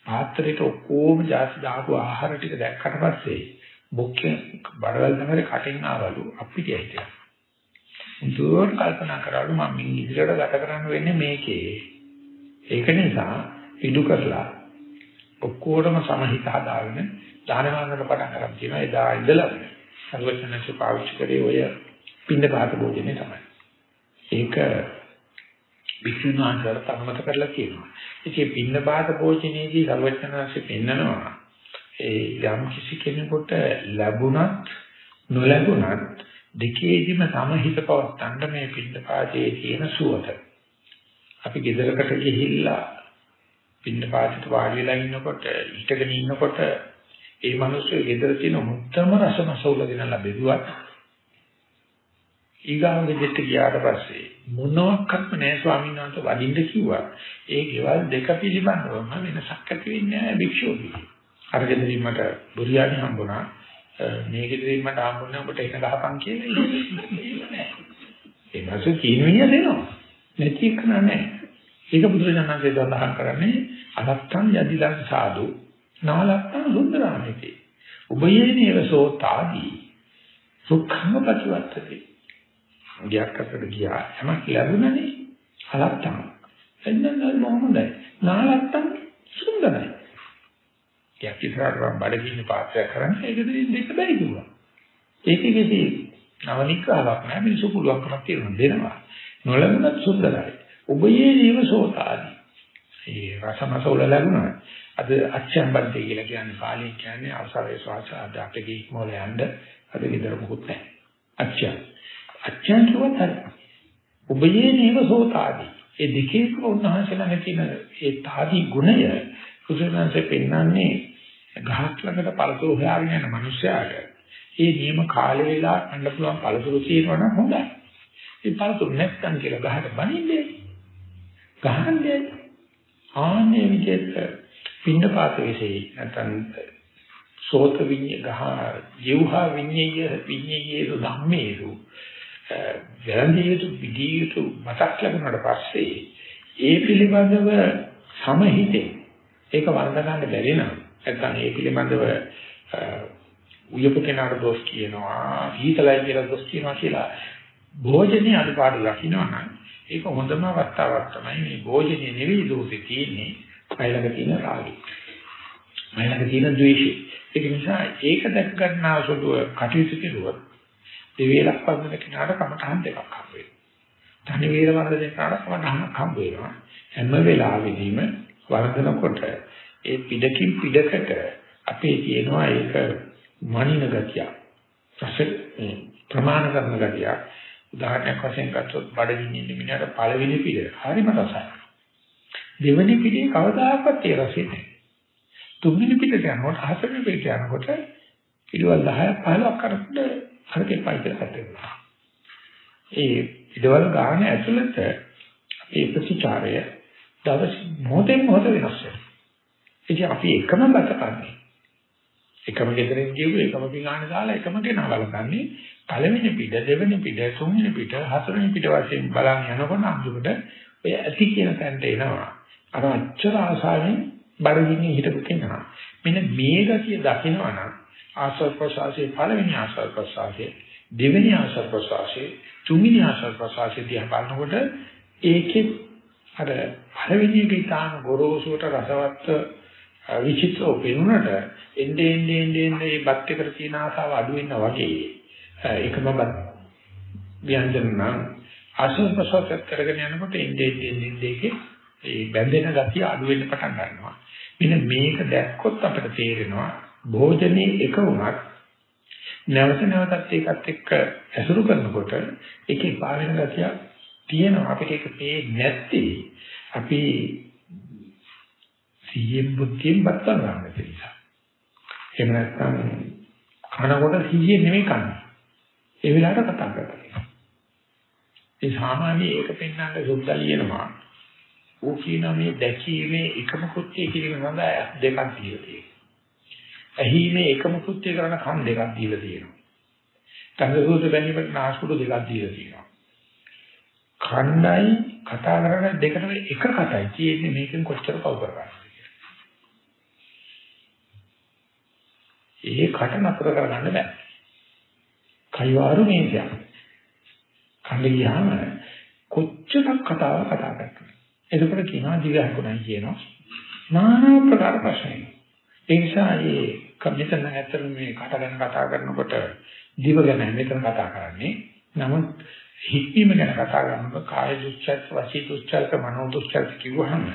පාත්‍රයට ඔක්කොම ಜಾති දාපු ආහාර ටික දැක්කට පස්සේ බොක්කේ බඩවැල් නගරේ කටින් ආවලු අපිට ඇයිද උන්දුවට කල්පනා කරාලු මම මින් ඉදිරියට ගත කරන්න වෙන්නේ මේකේ. ඒක නිසා ඉදු කරලා ඔක්කොටම සමහිත හදාගෙන දානමානකට පටන් ගන්න තියෙනවා. එදා ඉඳලා සර්වඥාන්සේ පාවිච්චි කරේ ඔය පින්න පාත භෝජනේ තමයි ඒක වික්ෂුන් වහන්සේලා අනුමත කරලා තියෙනවා. ඉතින් පින්න බාද භෝජනයේදී සර්වඥාන්සේ පෙන්නනවා ඒ යම් කිසි කෙනෙකුට ලැබුණත් නොලැබුණත් දෙකේදිම සමහිත පවත්තන්න මේ පින්න පාදයේ තියෙන සුවත. අපි ගෙදරකට ගිහිල්ලා පින්න පාදයට වාඩි වෙලා ඉන්නකොට හිටගෙන ඉන්නකොට ඒ මිනිස්සු ගෙදර තියෙන මුත්තම රසමසවුල දෙනලා බෙදුවත් ඊගාව ගෙදරට ගියාට පස්සේ මොනවත්ක්ම නැහැ ස්වාමීන් වහන්සේ වඩින්න කිව්වා. ඒ ගෙවල් දෙක පිළිබඳවම වෙනසක් ඇති වෙන්නේ නැහැ භික්ෂුවගේ. අර ගෙදරින් මට බුරියානි හම්බුණා. මේ ගෙදරින් මට හම්බුනේ ඔබට එන ගහපන් කියලා ඒක නෑ. ඒ මාසෙ කීනිය දෙනවා. නැති එක නෑ. ඒක බුදුරජාණන්සේ සඳහන් කරන්නේ අනත්තං යදිදං සාදු නාලත්තං සුන්දරාමිති. උභයේනේව සෝතාදී සුඛං පටිවත්තති. ගියක් අතට ගියා. යමක් ලැබුණනේ අලත්තං. එන්නත් මොහොමදයි. නාලත්තං සුන්දරයි. ගියක් ඉස්සරහට බඩගින්න පාත්‍රයක් කරන්නේ ඒක දෙන්න දෙන්න බැරි කිව්වා. ඒකේ කිසි නවනිකාවක් නැහැ මිනිස්සු පුළුවන්කමක් තියෙනවා දෙනවා. නොලැබුණත් සුන්දරයි. ඔබයේ ජීව සෝතාදී. ඒ රසමසෝල ලැබුණා. අද අච්ඡම්බන්තේ කියලා කියන්නේ පාලියෙන් කියන්නේ අවසරේ ශ්වාස අද අපේ මොළ යන්න අද විතර මොකුත් නැහැ. අච්ඡම්. අච්ඡම් කියවත් හරි. ඔබයේ නේව සෝතාදී. ඒ දෙකේම උන්වහන්සේලා නැතින ඒ තාදී ගුණය කුසලංශේ පෙන්වන්නේ ගහක් ළඟට පළතුරු හොයාගෙන යන මිනිස්සයාට ඒ නියම කාල වේලා ගන්න පුළුවන් පළතුරු තියෙනවා නම් හොඳයි. ඒ පළතුරු නැත්නම් කියලා ගහට බනින්නේ. ගහන්නේ ආන්නේ විදිහට පින්න පාත විශේෂයි නැත්නම් සෝත විඤ්ඤ ගහ ජීවහා විඤ්ඤය විඤ්ඤයේසු ධම්මේසු වැරදියුතු විදියුතු මතක් ලැබුණාට පස්සේ ඒ පිළිබඳව සමහිතේ ඒක වර්ධ ගන්න බැරි නම් නැත්නම් ඒ පිළිබඳව උයපු කෙනාට දොස් කියනවා හීතලයි කියලා දොස් කියනවා කියලා භෝජනේ අනුපාඩු ලකිනවා නම් ඒක හොඳම අවස්ථාවක් තමයි මේ භෝජනේ නෙවෙයි දෝෂේ තියෙන්නේ. මයිලක තියෙන රාගය මයිලක තියෙන ද්වේෂය ඒක නිසා ඒක දැක ගන්නා සුළු කටයුතු කෙරුවොත් දෙවේලක් වන්දන කෙනාට කමඨහන් දෙකක් හම්බ වෙනවා තනි වේල වන්දන කෙනාට කමඨහන් හම්බ වෙනවා හැම වෙලාවෙදීම වර්ධනකොට ඒ පිටකින් පිටකට අපේ තියෙනවා ඒක මනින ගතිය. ප්‍රමාණ කරන ගතිය. උදාහරණයක් වශයෙන් ගත්තොත් බඩගින්න ඉන්න මිනිහට පළවෙනි පිළ හරිම රසයි. දෙවෙනි පිළේ කවදාකවත් ඒ රසෙ නැහැ. තුන්වෙනි පිළට යනකොට හතරවෙනි පිළට යනකොට පිළවල් 10ක් 15ක් කරද්ද හරකේ පයිතට වෙනවා. ඒ පිළවල් ගන්න ඇතුළත අපේ ප්‍රතිචාරය දවස් මොහොතෙන් මොහොත වෙනස් වෙනවා. ඉතින් අපි එකම ගත කරන්නේ. එකම ගෙදරින් කියපු එකම පිඟාන දාලා එකම කෙනා බලකන්නේ පළවෙනි පිට දෙවෙනි පිට තුන්වෙනි පිට හතරවෙනි පිට වශයෙන් බලන් යනකොට අන්තිමට ඔය ඇති කියන තැනට එනවා. අර අච්චර ආසාවෙන් බඩගින්නේ හිටපු කෙනා. මෙන්න මේ ගතිය දකිනවා නම් ආසල් ප්‍රසාසයේ පළවෙනි ආසල් ප්‍රසාසයේ දෙවෙනි ආසල් ප්‍රසාසයේ තුන්වෙනි ආසල් ප්‍රසාසයේ දිහා බලනකොට ඒකේ අර පළවෙනි එක ඉතාම ගොරෝසුවට රසවත් විචිත්‍රව පෙනුනට එnde ende ende ende මේ බත් එකට තියෙන ආසාව අඩු වෙනවා වගේ ඒකම බත් ව්‍යංජන නම් ආසස් ප්‍රසවත් කරගෙන යනකොට එnde ende ende එකේ ඒ බැඳෙන ගතිය අඩු වෙන්න පටන් ගන්නවා මෙන්න මේක දැක්කොත් අපිට තේරෙනවා භෝජනේ එක වුණත් නැවත නැවතත් ඒකත් එක්ක ඇසුරු කරනකොට ඒකේ පාවෙන ගතිය තියෙනවා අපිට ඒක පේන්නේ නැත්තේ අපි සිහියෙන් බුද්ධියෙන් බත්තර ගන්න නිසා. එහෙම නැත්නම් කනකොට සිහියෙන් නෙමෙයි කන්නේ. ඒ වෙලාවට කතා කරන්නේ. ඒ සාමාන්‍ය ඒක පෙන්වන්න සුද්ධ ලියනවා. ඕ කියන මේ දැකීමේ එකම කෘත්‍ය කිරීම සඳහා දෙකක් දීලා තියෙනවා. ඇහිීමේ එකම කෘත්‍ය කරන කන් දෙකක් දීලා තියෙනවා. කන්දසූත බැලීමට නාස්පුඩු දෙකක් දීලා තියෙනවා. කණ්ඩායි කතා කරන දෙකම එක කටයි. තියෙන්නේ මේකෙන් කොච්චර පව කරගන්නද ඒ කට නතර කරගන්න බෑ. කයිවාරු මේසයක්. කන්න ගියාම කොච්චරක් කතාව කතා කරනවා. එතකොට කියනවා දිගහකුණයි කියනවා. নানা ප්‍රකාර ප්‍රශ්න. ඒ නිසා මේ කමිටන ඇත්තට මේ කට ගැන කතා කරනකොට දිව ගැන මෙතන කතා කරන්නේ. නමුත් හික්වීම ගැන කතා කරනකොට කාය දුස්චර්ත, වචී දුස්චර්ත, මනෝ දුස්චර්ත කිව්වහම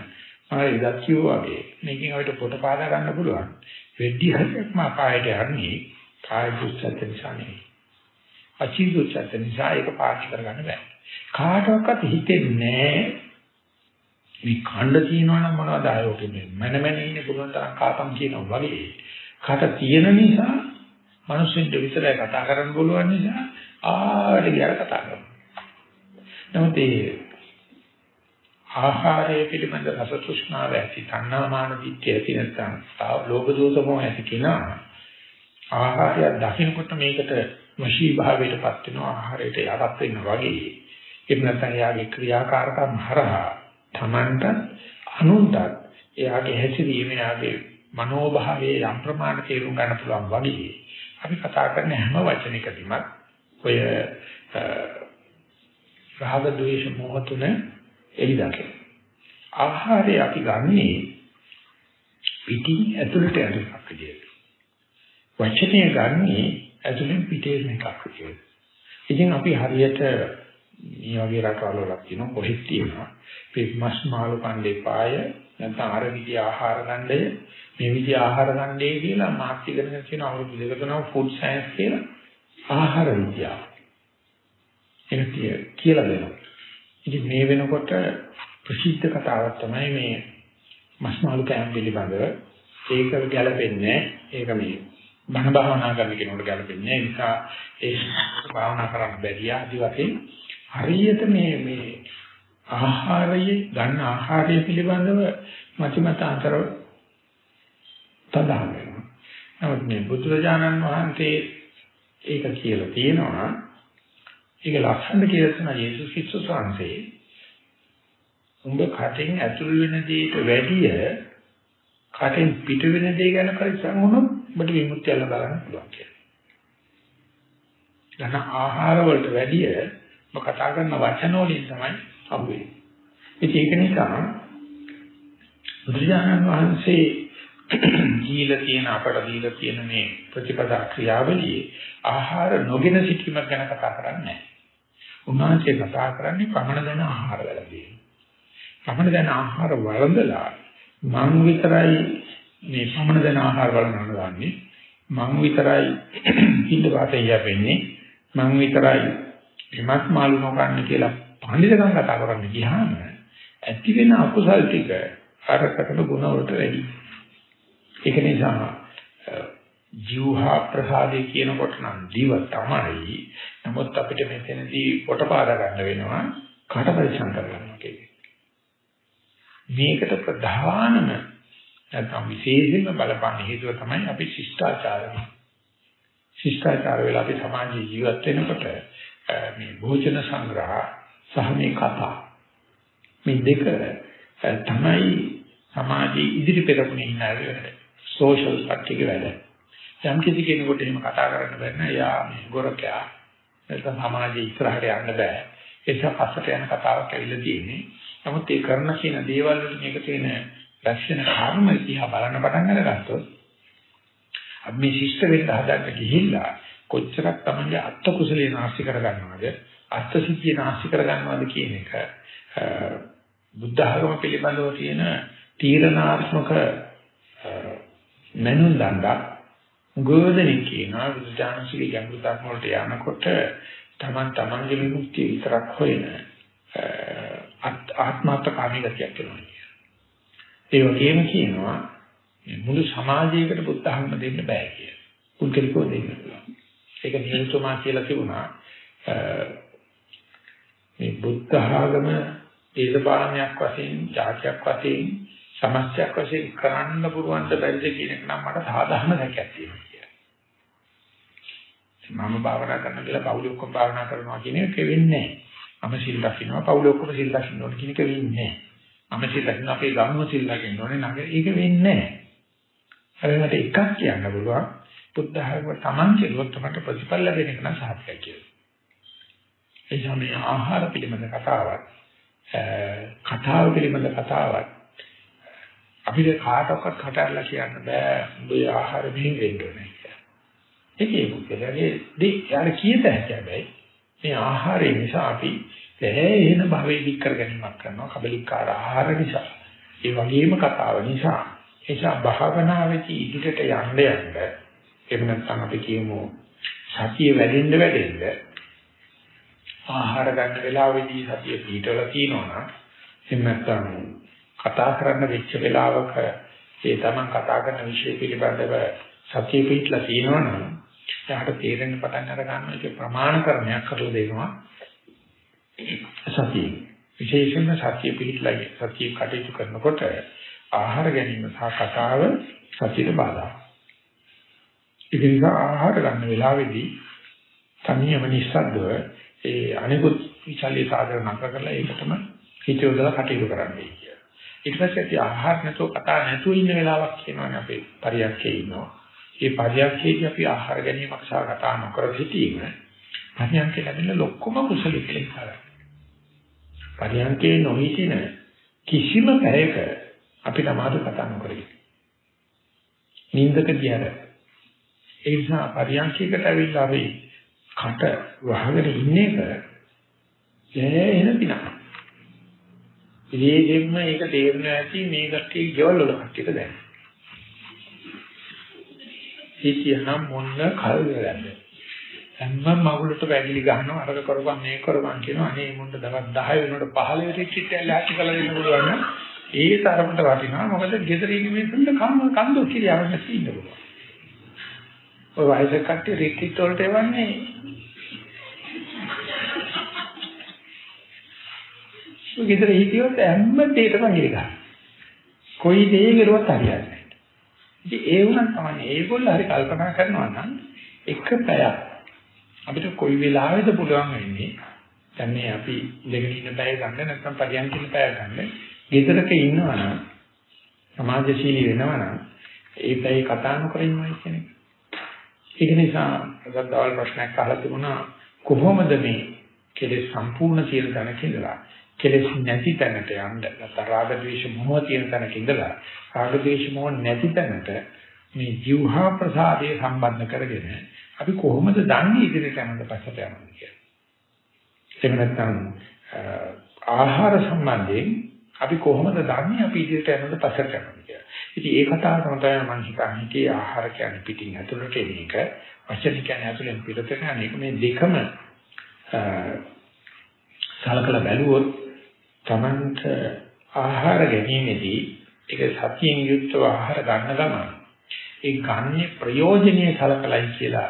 මම ඉදක් කිව්වා වගේ මේකෙන් අපිට පොත පාදා ගන්න පුළුවන්. වෙඩි හරියක්ම අපායට යන්නේ කාය දුස්චර්ත නිසා නෙවෙයි. වචී දුස්චර්ත නිසා ඒක පාවිච්චි කරගන්න බෑ. කාටවත් හිතෙන්නේ මේ ඛණ්ඩ තියනවා නම් මොනවද ආයෝගේ මේ මන මන ඉන්නේ පුළුවන් තරම් කාටම් කියනවා වගේ. කට තියෙන නිසා මිනිස්සුන්ට විතරයි කතා කරන්න පුළුවන් නිසා ආවට කියලා කතා කරනවා. නමුත් ඒ ආහාරය පිළිබඳ රස තෘෂ්ණාව ඇති තණ්හාමාන දිට්ඨිය ඇති නැත්නම් ලෝභ දෝෂ මොහ ඇති කෙනා ආහාරය දකින්නකොට මේකට වශී භාවයටපත් වෙනවා ආහාරයට යටත් වෙනවා වගේ එහෙම නැත්නම් යාගේ ක්‍රියාකාරකම් හරහා Tamanට අනුන්ට එයාගේ හැසිරීම එයාගේ මනෝභාවයේ යම් ප්‍රමාණ තේරුම් ගන්න පුළුවන් වගේ අපි කතා කරන හැම වචනයකදීම ඔය රාග ద్వේෂ මොහ තුන එලි දකින. ආහාරය අපි ගන්නේ පිටින් ඇතුළට යන එකක් විදියට. වචනය ගන්නේ ඇතුළෙන් පිටේ එකක් විදියට. ඉතින් අපි හරියට මේ වගේ රටවල් වලක් තියෙනවා කොහෙත් තියෙනවා. මේ මස් මාළු කණ්ඩේ පාය නැත්නම් අර විදිහ ආහාර ගන්නය මේ විදිහ ආහාර ගන්නේ කියලා මාත් ඉගෙන ගන්න අවුරුදු දෙක තුනක් ෆුඩ් සයන්ස් කියලා ආහාර විද්‍යාව. ඒක කියලා දෙනවා. ඉතින් මේ වෙනකොට ප්‍රසිද්ධ කතාවක් තමයි මේ මස් මාළු කෑම පිළිබඳව. ඒක ගැළපෙන්නේ ඒක මේ බණ භාවනා කරන කෙනෙකුට ගැළපෙන්නේ ඒ නිසා ඒ භාවනා කරන්න බැරි ආදි වශයෙන් හරියට මේ මේ ආහාරයේ ගන්න ආහාරය පිළිබඳව මතිමත අතර තදා වෙනවා. නමුත් මේ බුදුරජාණන් වහන්සේ ඒක කියලා තියෙනවා. ඒක ලක්ෂණ කියලා තමයි යේසුස් ක්‍රිස්තුස් වහන්සේ. උඹ කටින් ඇතුල් වෙන දේට වැඩිය කටින් පිට වෙන දේ ගැන පරිස්සම් වුණොත් ඔබට විමුක්තිය ලබා ගන්න පුළුවන් කියලා. ගන්න ආහාර වලට වැඩිය ඔබ කතා කරන වචන වලින් තමයි හම්බෙන්නේ. ඒක නිසා බුදුරජාණන් වහන්සේ දීලා තියෙන අපට දීලා තියෙන මේ ප්‍රතිපදා ක්‍රියාවලියේ ආහාර නොගෙන සිටීම ගැන කතා කරන්නේ නැහැ. උන්වහන්සේ කතා කරන්නේ පමණ දැන ආහාර වලදී. පමණ දැන ආහාර වළඳලා මං විතරයි මේ පමණ දැන ආහාර වළඳන්නේ. මං විතරයි හිඳ වාතය යවෙන්නේ. මං විතරයි එමත් මාළු නොගන්න කියලා පඬිතුකම් කතා කරන්න ගියාම ඇති වෙන අකුසල් ටික අරකට ගුණ වලට වැඩි. ඒක නිසා ජීවහා ප්‍රසාදේ කියනකොට නම් දිව තමයි. නමුත් අපිට මෙතනදී කොට පාද ගන්න වෙනවා කට පරිසම් කරගන්නවා කියන්නේ. මේකට ප්‍රධානම නැත්නම් විශේෂයෙන්ම බලපාන හේතුව තමයි අපි ශිෂ්ටාචාරය. ශිෂ්ටාචාර වෙලා අපි සමාජයේ ජීවත් වෙනකොට මේ භෝජන සංග්‍රහ සහ මේ කතා මේ දෙක තමයි සමාජයේ ඉදිරි පෙරමුණේ ඉන්න අය සෝෂල් කට්ටියක වැඩ. යම් කිසි කෙනෙකුට එහෙම කතා කරන්න බැරි නම් යා මේ ගොරකයා නැත්නම් සමාජයේ ඉස්සරහට යන්න බෑ. ඒක පස්සට යන කතාවක් ඇවිල්ලා තියෙන්නේ. නමුත් ඒ කරන කියන දේවල් වලින් මේක තියෙන ලක්ෂණ කර්ම ඉතිහා බලන්න පටන් අරගත්තොත් අපි මේ ශිෂ්ට වෙන්න හදන්න ගිහිල්ලා කොච්චරක් Tamange අත්ත කුසලේ නාස්ති කරගන්නවද අත්ත සිද්ධිය නාස්ති කරගන්නවද කියන එක බුද්ධ ධර්ම පිළිබඳව තියෙන තීරණාත්මක මනුන් දණ්ඩා ගෝධනෙ කියනවා විඥානශීලී ගැඹුරු ධර්ම වලට යනකොට තමන් තමන්ගේ විමුක්තිය විතරක් හොයන ආත්මාර්ථකාමී ගතියක් වෙනවා ඒ වගේම කියනවා මුළු සමාජයකට බුද්ධ ධර්ම දෙන්න බෑ කියලා. පුද්ගලිකව දෙන්න පුළුවන්. ඒක නියුතුමා කියලා තිබුණා. මේ බුද්ධ ආගම දේශපාලනයක් වශයෙන්, ජාතියක් වශයෙන් සමස්තයක් වශයෙන් කරන්න පුළුවන් ද බැරිද කියන එක නම් මට සාධාරණ දැකයක් තියෙනවා කියලා. මම භාවනා කරන කියලා පවුල ඔක්කොම භාවනා කරනවා කියන එක වෙන්නේ නැහැ. මම සිල් දකින්නවා පවුල ඔක්කොම සිල් දකින්න ඕන කියන එක වෙන්නේ නැහැ. මම සිල් දකින්න අපේ ගම්ම සිල් දකින්න ඕනේ නගර ඒක වෙන්නේ නැහැ. හැබැයි මට එකක් කියන්න පුළුවන් බුද්ධ ධර්ම තමන් කෙරුවොත් තමයි ප්‍රතිඵල ලැබෙන එක නම් සාර්ථකයි කියලා. ඒ කියන්නේ ආහාර පිළිබඳ කතාවක් කතාව පිළිබඳ කතාවක් අපිට කාටවත් කටහරලා කියන්න බෑ උඹේ ආහාර මෙහෙම වෙන්න ඕනේ කියලා. ඒකේ මුකලගේ දී යාර කියත හැකියි මේ ආහාරය නිසා අපි තැහෙන භවෙ විකර ගැනීමක් කරනවා කබලිකාර ආහාර නිසා. ඒ වගේම කතාව නිසා එසා භාවනාවේදී ඉදිරියට යන්න යන්න එහෙම නැත්නම් අපි කියමු සතිය වැඩෙන්න වැඩෙන්න ආහාර ගන්න වෙලාවේදී සතිය පිටවල තියෙනවා නම් එහෙම නැත්නම් කතා කරන්න වෙච්ච වෙලාවක ඒ තමන් කතා කරන විෂය පිළිබඳව සතිය පිටලා තියෙනවනම් එයාට තේරෙන්න පටන් අර ගන්නවා ඒක ප්‍රමාණකරණයක් කරලා දෙනවා සතිය. විශේෂයෙන්ම සතිය පිළිපලයි සතිය කටයුතු කරනකොට ආහාර ගැනීම සහ කතාව සතියට බාධායි. ඒක නිසා ආහාර ගන්න වෙලාවේදී තනියම නිස්සද්දව ඒ අනිකුත් විචල්්‍ය සාධන නතර කරලා ඒකටම හිත යොදලා කටයුතු කරන්නයි කියන්නේ. ඊට පස්සේ අපි ආහාර නැතුව කතා නැතුව ඉන්න වෙලාවක් කියනවානේ අපේ පරියක්කේ ඉන්නවා. ඒ පරියක්කේදී අපි ආහාර ගැනීමක් සහ කතා නොකර සිටීම පරියක්කේ ලැබෙන ලොක්කම කුසල කියලා පරියක්කේ නොහිටින කිසිම පැයක අපි ළමාට කතා නොකරයි. නින්දක ගියර ඒ නිසා පරියන්කයකට ඇවිල්ලා අපි කට වහගෙන ඉන්න එක එන පිනක්. ඉතින් ඒක තේරෙන්න ඇති මේ කට්ටිය ගෙවල් වල කට්ටියට දැන්. හිතියනම් මොන්න කල් වෙලන්නේ. හැම මගුලට වැගිලි ගහනවා අරක කරපන් මේක කරපන් කියනවා අනේ මුන්ට දවස් 10 වෙනකොට 15 රිට්‍රීට් එක ලෑස්ති කරලා දෙන්න පුළුවන් නම් ඒ තරමට වටිනවා මොකද ගෙදර ඉන්න මිනිස්සුන්ට කම් කන්දු කිරියාවක් නැති ඉන්න පුළුවන්. ඔය වයසක කට්ටිය රිට්‍රීට් වලට එවන්නේ ඔය ගෙදර හිටියොත් හැම දෙයකම ගිරගන්න. කොයි දේ කරුවත් හරියන්නේ නැහැ. ඉතින් ඒ වුණත් තමයි ඒගොල්ලෝ හරි කල්පනා කරනවා නම් එක පැයක් අපිට කොයි වෙලාවෙද පුළුවන් වෙන්නේ දැන් මේ අපි ඉඳගෙන ඉන්න පැය ගන්න නැත්නම් පරියන්කින් පැය ගන්න. ගෙදරක ඉන්නවා නම් සමාජශීලී වෙනවා නම් ඒ පැය කතා නොකර ඉන්නවා කියන්නේ. ඒක නිසා සද්දාවල් ප්‍රශ්නයක් අහලා තිබුණා කොහොමද මේ කෙලෙස් සම්පූර්ණ කියන තැනක ඉඳලා කෙලෙස් නැති තැනට යන්න නැත්නම් රාග ద్వේෂ මොහ කියන තැනක ඉඳලා රාග ద్వේෂ මොහ නැති තැනට මේ ජීවහා ප්‍රසාදය සම්බන්ධ කරගෙන අපි කොහොමද දන්නේ ඉදිරියට යනද පස්සට යනද කියලා. එහෙම නැත්නම් ආහාර සම්බන්ධයෙන් අපි කොහොමද දන්නේ අපි ඉදිරියට යනද පස්සට යනද කියලා. ඉතින් ඒ කතාව තමයි මම හිතන්නේ ආහාර කියන්නේ පිටින් ඇතුළට එන එක. වචන කියන්නේ ඇතුළෙන් පිටට යන එක. මේ දෙකම සලකලා බැලුවොත් Tamanට ආහාර ගැනීමේදී ඒක සතියෙන් යුක්තව ආහාර ගන්න ගමන් ඒ ගන්නේ ප්‍රයෝජනීය සලකලයි කියලා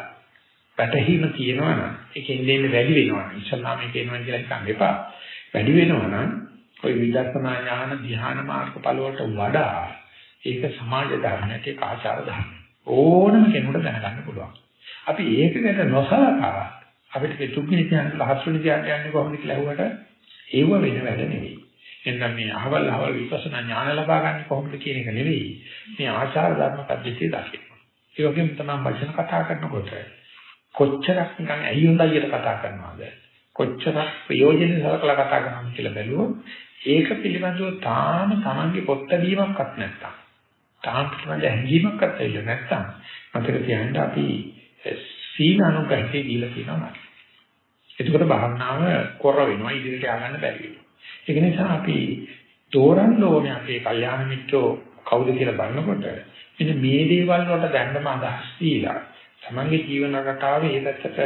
පැටහීම තියෙනවා නම් ඒකෙන් දෙන්නේ වැඩි වෙනවා නම් ඉස්සල්ලාම මේක එනවා කියලා හිතන්න එපා. වැඩි වෙනවා නම් ওই විදර්ශනා ඥාන ධ්‍යාන මාර්ගඵල වලට වඩා ඒක සමාජ ධර්මයක් ඒක ආචාර ධර්ම ඕනම කෙනෙකුට දැනගන්න පුළුවන් අපි ඒක ගැන නොසලකා අපිට මේ තුන්වෙනි ධ්‍යානට හත්වෙනි ධ්‍යානට යන්නේ කොහොමද කියලා අහුවට ඒව වෙන වැඩ නෙවෙයි. එන්න මේ අහවල් අහවල් විපස්සනා ඥාන ලබා ගන්න කොහොමද කියන එක නෙවෙයි. මේ ආචාර ධර්ම පද්ධතිය දකින්න. ඒ වගේම තමයි වචන කතා කරනකොට කොච්චරක් නිකන් ඇයි හොඳයියට කතා කරනවද? කොච්චරක් ප්‍රයෝජනෙ සලකලා කතා කරනවද කියලා බැලුවොත් ඒක පිළිබඳව තාම Tamange පොත්ත දීමක්වත් නැත්තම් තාම පිළිබඳ හැඟීමක්වත් ඇවිල්ලා නැත්තම් මතක තියාගන්න අපි සීල අනුග්‍රහයේ දීලා තියෙනවා. එතකොට භාවනාව කොර වෙනවා ඉදිරියට ය아가න්න බැරි වෙනවා. ඒක නිසා අපි තෝරන්න ඕනේ අපේ කල්යාණ මිත්‍රෝ කවුද කියලා බලනකොට මෙන්න මේ දේවල් වලට දැන්නම අදහස් දීලා තමන්ගේ ජීවන රටාවේ ඒකට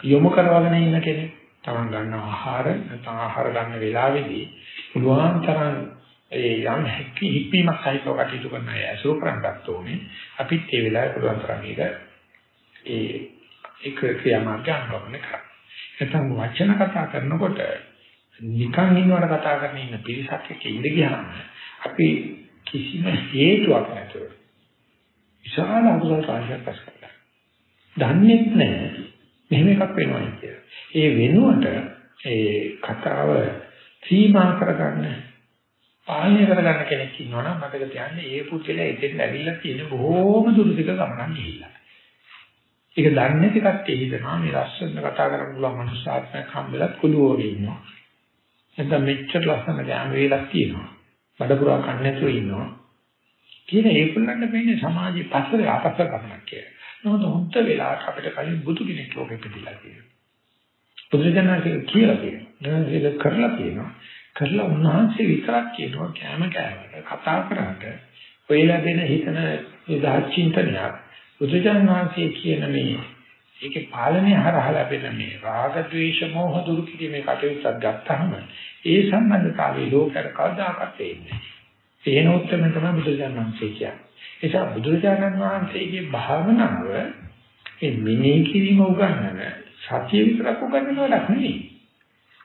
යොමු කරවගෙන ඉන්න කෙනෙක් තමන් ගන්න ආහාර නැත්නම් ආහාර ගන්න වෙලාවේදී පුළුවන් තරම් ඒ යම් හැකි හිප්පීමක් සහිතව කටයුතු කරන අය අසුර කරන්නත් ඕනේ අපිත් ඒ වෙලාවේ පුළුවන් තරම් ඒක ඒ ඒක ක්‍රියාමාර්ගය අනුගමනය කරා. නැත්නම් වචන කතා කරනකොට නිකන් ඉන්නවට කතා කරන ඉන්න පිරිසක් එක්ක ඉඳ ගියාම අපි කිසිම හේතුවක් නැතුව විශාල අකුසල කාර්යයක් පස් කරලා. දන්නේ නැහැ මෙහෙම එකක් වෙනවා කියලා. ඒ වෙනුවට ඒ කතාව සීමා කරගන්න පාලනය කරගන්න කෙනෙක් ඉන්නවනම් මතක තියාගන්න ඒ පුද්ගලයා එතෙන් ඇවිල්ලා තියෙන බොහෝම දුරදිග ගමනක් ගිහිල්ලා. ඒක දන්නේ නැති කට්ටිය හිතනවා මේ ලස්සන කතා කරන්න පුළුවන් මනුස්ස ආත්මයක් හම්බෙලත් කුළුව වගේ ඉන්නවා. නැත්නම් මෙච්චර ලස්සන ගෑම වේලක් තියෙනවා. බඩ පුරා කන්න නැතුව ඉන්නවා. කියන ඒගොල්ලන්ට වෙන්නේ සමාජයේ පස්සේ ආපස්ස කරනක් කියලා. නමුත් හොඳ වෙලාවට අපිට කලින් බුදු කෙනෙක් ලෝකෙ පිටිලා තියෙනවා. බුදුරජාණන් කියලා තියෙනවා. ඒක කරලා තියෙනවා. කරලා උන්වහන්සේ විතරක් කියනවා කැම කෑමට කතා කරාට ඔය ලැබෙන හිතන විදහා චින්තනයක් බුදුජාණන් වහන්සේ කියන මේ ඒකේ පාලනය හරහා ලැබෙන මේ රාග ద్వේෂ මෝහ දුරු කිරීමේ කටයුත්තක් ගත්තාම ඒ සම්බන්ධතාවයේ ලෝකයට කවදාකවත් එන්නේ නැහැ. ඒන උත්තරම තමයි බුදුජාණන් වහන්සේ කියන්නේ. එසා බුදුරජාණන් වහන්සේගේ භාවනාව මේ මිනේ කිරීම උගන්නන සතිය විතරක් උගන්නන වැඩක් නෙවෙයි.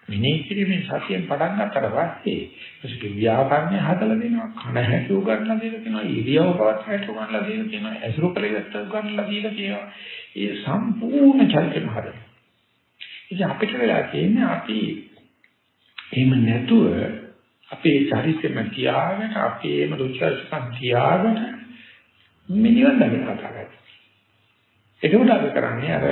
මිනේ කිරීමෙන් සතියෙන් පටන් ගන්නතර පස්සේ ඒක ව්‍යාකරණය හදලා දෙනවා. කන හැටි උගන්නලා දෙනවා කියනවා. ඉරියව් පවත් හැටි උගන්නලා දෙනවා කියනවා. ඇසුරු පරිගත්ත උගන්නලා දීලා කියනවා. ඒ සම්පූර්ණ චරිතෙම හදනවා. ඉතින් අපිට වෙලා තියෙන්නේ අපි එහෙම නැතුව අපේ චරිතෙම තියාගෙන අපේම රුචිකම් තියාගෙන මිනිවන් දැක කතා කරනවා. ඒකෝට අපි කරන්නේ අර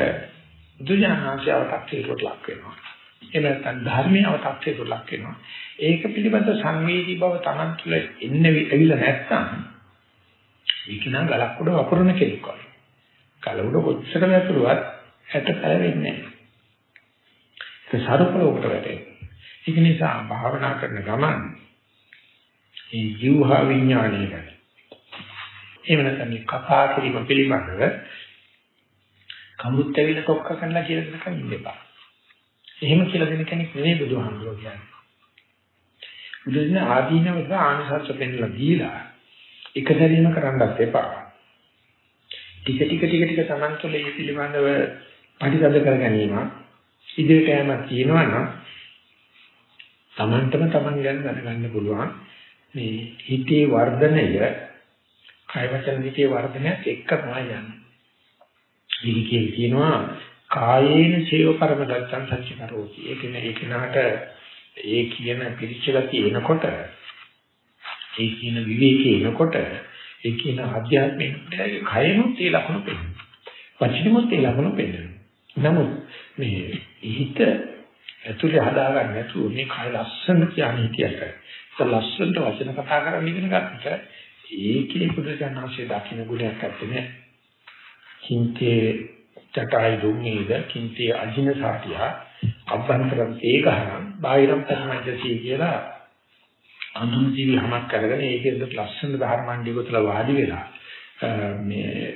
බුදුජානනාංශයවට ලක් වෙනවා. එහෙම නැත්නම් ධර්මයවට ලක් වෙනවා. ඒක පිළිබඳ සංවේදී බව Taman තුළ එන්නේ ඇවිල්ලා නැත්නම් ඒක නම් ගලක් උඩ වපුරන කෙනෙක් වගේ. කල උඩ කොච්චර වැතුරුවත් ඇට පැලෙන්නේ නැහැ. ඒක සරුපලෝකට වැටෙනවා. ඒක නිසා භාවනා කරන ගමන් මේ ජීවහා විඥානය ගැන එහෙම නැත්නම් මේ කතා කිරීම පිළිබඳව කවුරුත් ඇවිල්ලා තොක්ක කරලා කියලා දෙනකම් ඉන්න එපා. එහෙම කියලා දෙන කෙනෙක් නෙවෙයි බුදුහාමුදුරුවෝ කියන්නේ. බුදුන් ආදීනවස ආනිසංස පෙන්ලා දීලා එක සැරේම කරන්නත් එපා. ටික ටික ටික ටික Taman තුළ මේ පිළිබඳව පරිසද කර ගැනීම ඉදිරියට යෑමක් තියෙනවා නම් Tamanටම Taman ගැන දැනගන්න පුළුවන් මේ හිතේ වර්ධනය කය වචන දිගේ වර්ධනයත් එක්ක තමයි යන්නේ. ඉතින් කියනවා කායේන සේව පරම දත්තං සච්ච කරෝති. ඒ කියන්නේ ඒ කෙනාට ඒ කියන පිළිච්චලතිය එනකොට ඒ කියන විවේකී එනකොට ඒ කියන අධ්‍යාත්මික කයනොත් ඒ ලක්ෂණ පෙන්නනවා. වචනෙමොත් ඒ ලක්ෂණ පෙන්නනවා. නමුත් මේ හිත ඇතුලේ හදාගන්න නැතුව මේ කය ලස්සන කියන්නේ හිතියට. ඒක ලස්සනට වචන කතා කරන්න ඉගෙන ගන්නට ඒකේ පුදුජානංශය දකින්න ගුණයක් නැත්තේ. කින්තේ චටයි දුන්නේද කින්තේ අජින සාටියා අභ්‍යන්තරම් ඒකහරම් බාහිරම් පරිමජ්ජසී කියලා අඳුන් ජීවි හැමක් කරගෙන ඒකෙන්ද ලස්සන ධර්මණ්ඩි ගොතල වාඩි වෙලා මේ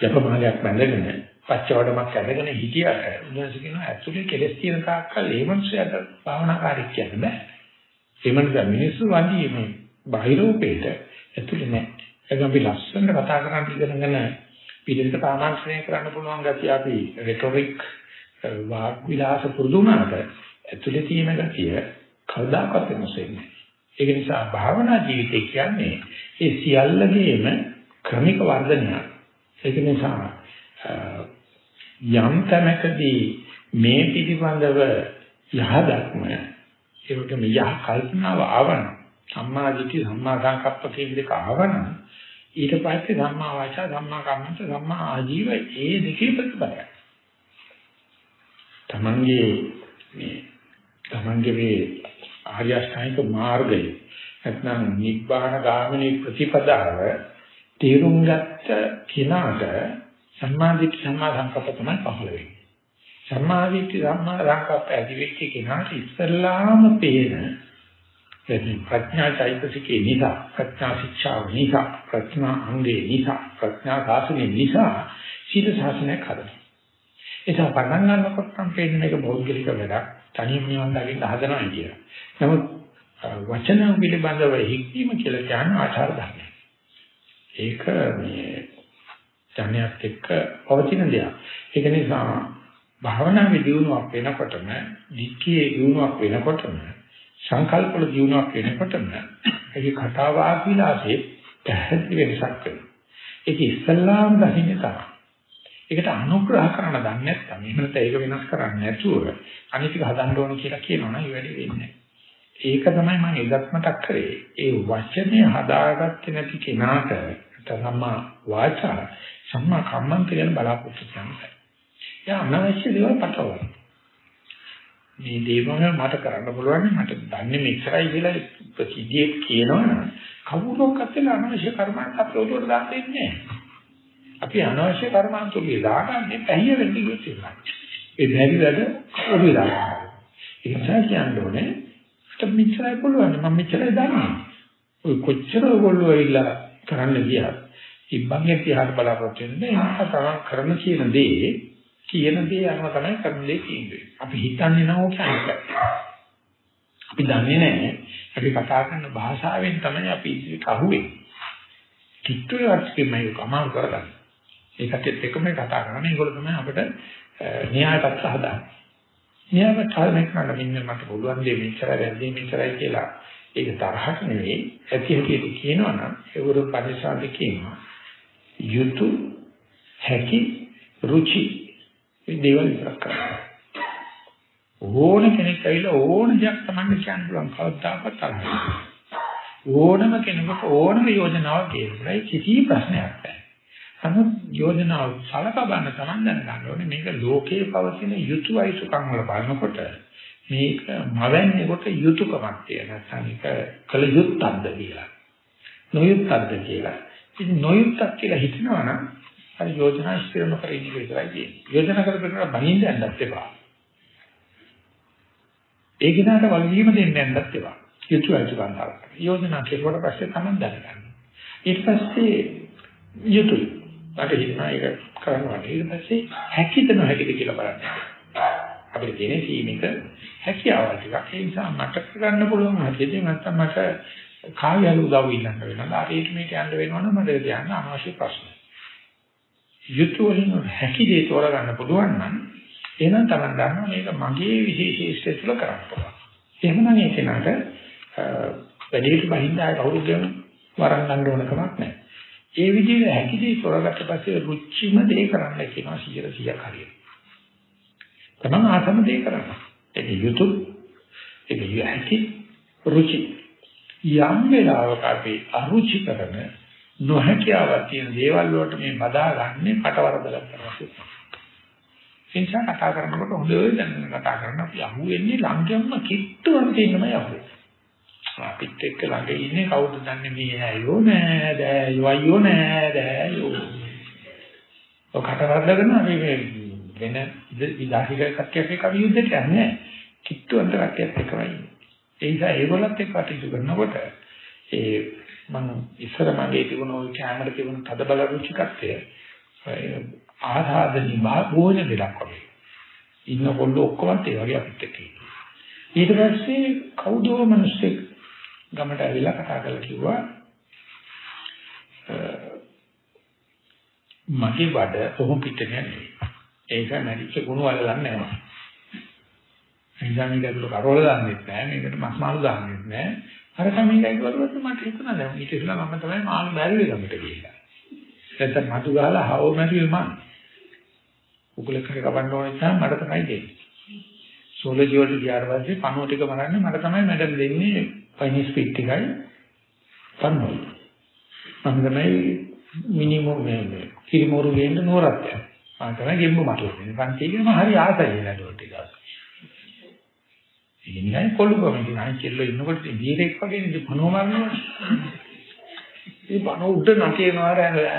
ජපමාලයක් බැඳගෙන පච්චවඩමක් ඇඳගෙන හිටියට උන්වහන්සේ කියනවා ඇතුලේ කෙලස් තියෙන තාක්කල් ඒ මනුස්සයාට භාවනාකාරී කියන්න බෑ. ඒ මනුස්සයා මිනිස්සු වඳී මේ බාහිරූපේට ඇතුලේ නෑ. ඒක අපි ලස්සනට කතා කරන් ඉගෙනගෙන පිළිවෙලට ප්‍රාමාණිකණය කරන්න පුළුවන් ගැතිය අපි රෙටොරික් වාග් විලාස පුරුදු වුණාට ඇතුලේ තියෙන ගැතිය කවදාකවත් වෙනස් වෙන්නේ ඒක නිසා භාවනා ජීවිතය කියන්නේ ඒ සියල්ලගේම ක්‍රමික වර්ධනයක්. ඒක නිසා යම් තැනකදී මේ පිළිබඳව යහදක්ම ඒ වගේම යහ කල්පනාව ආවන සම්මා දිට්ඨි සම්මා සංකප්ප කියන දෙක ආවන ඊට පස්සේ සම්මා වාචා සම්මා කම්මන්ත සම්මා ආජීව ඒ දෙකේ ප්‍රතිපලයි. තමන්ගේ මේ තමන්ගේ මේ ආර්ය අෂ්ටාංගික මාර්ගය නැත්නම් නිබ්බාන ගාමිනී ප්‍රතිපදාව තේරුම් ගත්ත කෙනාට සම්මාදිට්ඨි සම්මා සංකප්ප තමයි පහළ වෙන්නේ. සම්මාදිට්ඨි සම්මා සංකප්ප ඇති වෙච්ච කෙනාට ඉස්සල්ලාම පේන එනි ප්‍රඥා චෛතසිකේ නිසා ප්‍රඥා ශික්ෂාව නිසා ප්‍රඥා අංගේ නිසා ප්‍රඥා සාසනේ නිසා සීල ශාසනයක් හදනවා. ඒක පටන් ගන්නකොට නම් පේන්නේ මේක බෞද්ධලික වැඩක්. තනියම නිවන් දකින්න හදනවා කියන. නමුත් වචන පිළිබඳව හික්මීම කියලා කියන ආචාර ධර්මය. ඒක මේ ඥානයත් එක්ක පවතින දෙයක්. ඒක නිසා භාවනාවේ දියුණුවක් වෙනකොටම, ධික්කයේ දියුණුවක් වෙනකොටම සංකල්ප වල දියුණුවක් වෙනකොටම ඒකේ කතාව ආපිලාසේ පැහැදිලි වෙනසක් වෙනවා. ඒක ඉස්සල්ලාම දකින්නේ තමයි. ඒකට අනුග්‍රහ කරන්න දන්නේ නැත්නම් එහෙම නැත්නම් ඒක වෙනස් කරන්නේ නැතුව අනිත් එක හදන්න ඕන කියලා කියනවනම් ඒ වැඩි වෙන්නේ ඒක තමයි මම එදත් මතක් කරේ. ඒ වචනේ හදාගත්තේ නැති කෙනාට සම්මා වාචා සම්මා කම්මන්ත කියන බලාපොරොත්තු කරනවා. යා අනවශ්‍ය දේවල් පටවනවා. මේ දේවල් මට කරන්න පුළුවන් මට දන්නේ මෙච්චරයි කියලා ප්‍රසිද්ධියේ කියනවනම් කවුරක්වත් අනවශ්‍ය කර්මාන්ත අපලෝඩ් දාන්න දෙන්නේ අපි අනවශ්‍ය කර්මාන්ත උගේ දාගන්නේ පැහිය වෙන්නේ කියලා. ඒ බැරි වැඩ ඔබේ දාගන්න. ඒ නිසා කියන්නේ මට මෙච්චරයි පුළුවන් මම මෙච්චරයි දන්නේ. ඔය කොච්චර ඔයගොල්ලෝ ඇවිල්ලා කරන්න ගියා. ඉබ්බන්ගේ තියහට බලාපොරොත්තු වෙන්නේ ඒක තමයි කරන කියන දේ කියන දේ අනුව තමයි කරන දේ කියන්නේ. අපි හිතන්නේ නෝ කියන්නේ. අපි දන්නේ නැහැ. අපි කතා කරන භාෂාවෙන් තමයි අපි ඉතිරි කහුවේ. කිට්ටුවේ වර්ෂකෙමයි කමාල් කරගන්නේ. ඒකත් එක්කම කතා කරන්නේ. ඒගොල්ලෝ තමයි අපිට න්‍යායපත්‍ර හදාන්නේ. න්‍යායපත්‍ර මේ කරන්න මෙන්න මට පුළුවන් දෙයක් මෙච්චරයි වැරදි මෙච්චරයි කියලා. ඒක තරහක් නෙවෙයි. ඇති හැටි කියනවනම් ඒගොල්ලෝ පරිසාරද කියනවා. යුතු හැකි රුචි මේ දේවල් විතර කරනවා. ඕන කෙනෙක් ඇවිල්ලා ඕන දෙයක් Tamanne කියන්න පුළුවන් කවදාකවත් තරහ ඕනම කෙනෙකුට ඕනම යෝජනාවක් කියනවා. ඒ කිසි ප්‍රශ්නයක් නැහැ. නමුත් යෝජනාව සලකා බලන Taman දැනගන්න ඕනේ මේක ලෝකයේ පවතින යුතුයයි සුකම් වල බලනකොට මේක මවන්නේ කොට යුතුයකමක් තියෙන නැත්නම් ඒක කළ යුත්තක්ද කියලා. නොයුත්තක්ද කියලා. ඉතින් නොයුත්තක් කියලා හිතනවා නම් අර යෝජනා ඉස්තර නොකර ඉන්න විතරයි තියෙන්නේ. යෝජනා කරපෙන්නට බහින්ද යන්නත් එපා. ඒ කිනාට වගකීම දෙන්න යන්නත් එපා. යුතුයයි සුකම් කරලා. යෝජනා කෙරුවට පස්සේ Taman දැනගන්න. ඊට පස්සේ යුතුය මට හිතෙනවා ඒක කරනවා. ඊට පස්සේ හැකිද නොහැකිද කියලා බලන්න. අපිට තියෙන සීමිත හැකියාවල් ටිකක්. ඒ නිසා මට කරන්න පුළුවන් හැකියද නැත්නම් මට කායයල උදව් ඉල්ලන්න වෙනවා. ආරේට මේක යන්න වෙනවනම් මට කියන්න අනවශ්‍ය ප්‍රශ්න. යුතු වලින් හැකි දේ තෝරගන්න පුළුවන් නම් එහෙනම් තමයි ගන්නවා මේක මගේ විශේෂීස්ත්‍ය තුළ කරන්න පුළුවන්. එහෙමනම් ඒ කෙනාට වැඩිහිටි බහින්දාය කවුරුගෙන වරන් ගන්න ඕන කමක් නැහැ. ඒ විදිහට හැකිදී තොරගත්ත පස්සේ රුචිම දේ කරන්න කියනවා 100 100ක් හරියට. තමන් ආසම දේ කරන්න. ඒක යුතු ඒක යැකි රුචි. යම් වෙලාවක අපි අරුචි කරන නොහැකියාවක් තියෙන දේවල් වලට මේ බදාගන්නේ පටවරදලා කරනවා. එනිසා කතා කරනකොට හොඳට දැනගෙන කතා කරන අපි අහුවෙන්නේ ළඟින්ම කිට්ටුවක් තියෙනමයි අහුවෙන්නේ. අපිත් එක්ක ළඟ ඉන්නේ කවුද දන්නේ මේ ඇයෝ නෑ දෑයෝ අයියෝ නෑ දෑයෝ. ඔය කටවර්ධගෙන අපි මේ වෙන විලාසික කට්ටියක් එක්ක අපි යුද්ධයට යන්නේ කිට්ටු අන්තරක්යක් එකමයි. ඒ නිසා ඒගොල්ලත් එක්ක කටයුතු කරනකොට ඒ මම ඉස්සර මගේ තිබුණ ওই කැමරේ තිබුණ තද බල රුචිකත්වය ආසාදනි භෝජන දෙලක් වගේ. ඉන්න කොල්ල ඔක්කොම ඒ වගේ අපිත් එක්ක ඊට පස්සේ කවුදෝ මිනිස්සෙක් ගමට ඇවිල්ලා කතා කරලා කිව්වා මගේ බඩ කොහොම පිටේ නෙවෙයි. ඒක නැරිච්ච ගුණ වලලන්නේ නැහැ. එනිසා මේක ඇතුළට කරවල දාන්නෙත් නැහැ. මේකට මස් මාළු දාන්නෙත් නැහැ. අර කමෙන් ගිහුවත් මට හිතුණා දැන් ඊට ඉස්සෙල්ලා මම තමයි මාළු බැරිවේ ගමට ගිහිල්ලා. නැත්නම් මතු ගහලා හව මැරිවේ මං. උගලක කපන්න ඕන නිසා මට තමයි දෙන්නේ. සෝලජි වලට ගියාට පස්සේ පණුව ටික මරන්නේ මට තමයි මැඩම් දෙන්නේ පයින් ස්පීඩ් එකයි පන්නෝ. මම තමයි මිනිමම් මේ කිරිමෝරු ගේන්න නෝරත් යනවා. මම තමයි ගෙම්බු මටලන්නේ. පන්තියේ මම හරි ආසයි නේද ටික. ඉන්නේ කොළුගම ඉතින් අයි කෙල්ල ඉන්නකොට බීරෙක් වගේ නේ පණුව මරනවා. ඒ පණුව උඩ නැකේනවා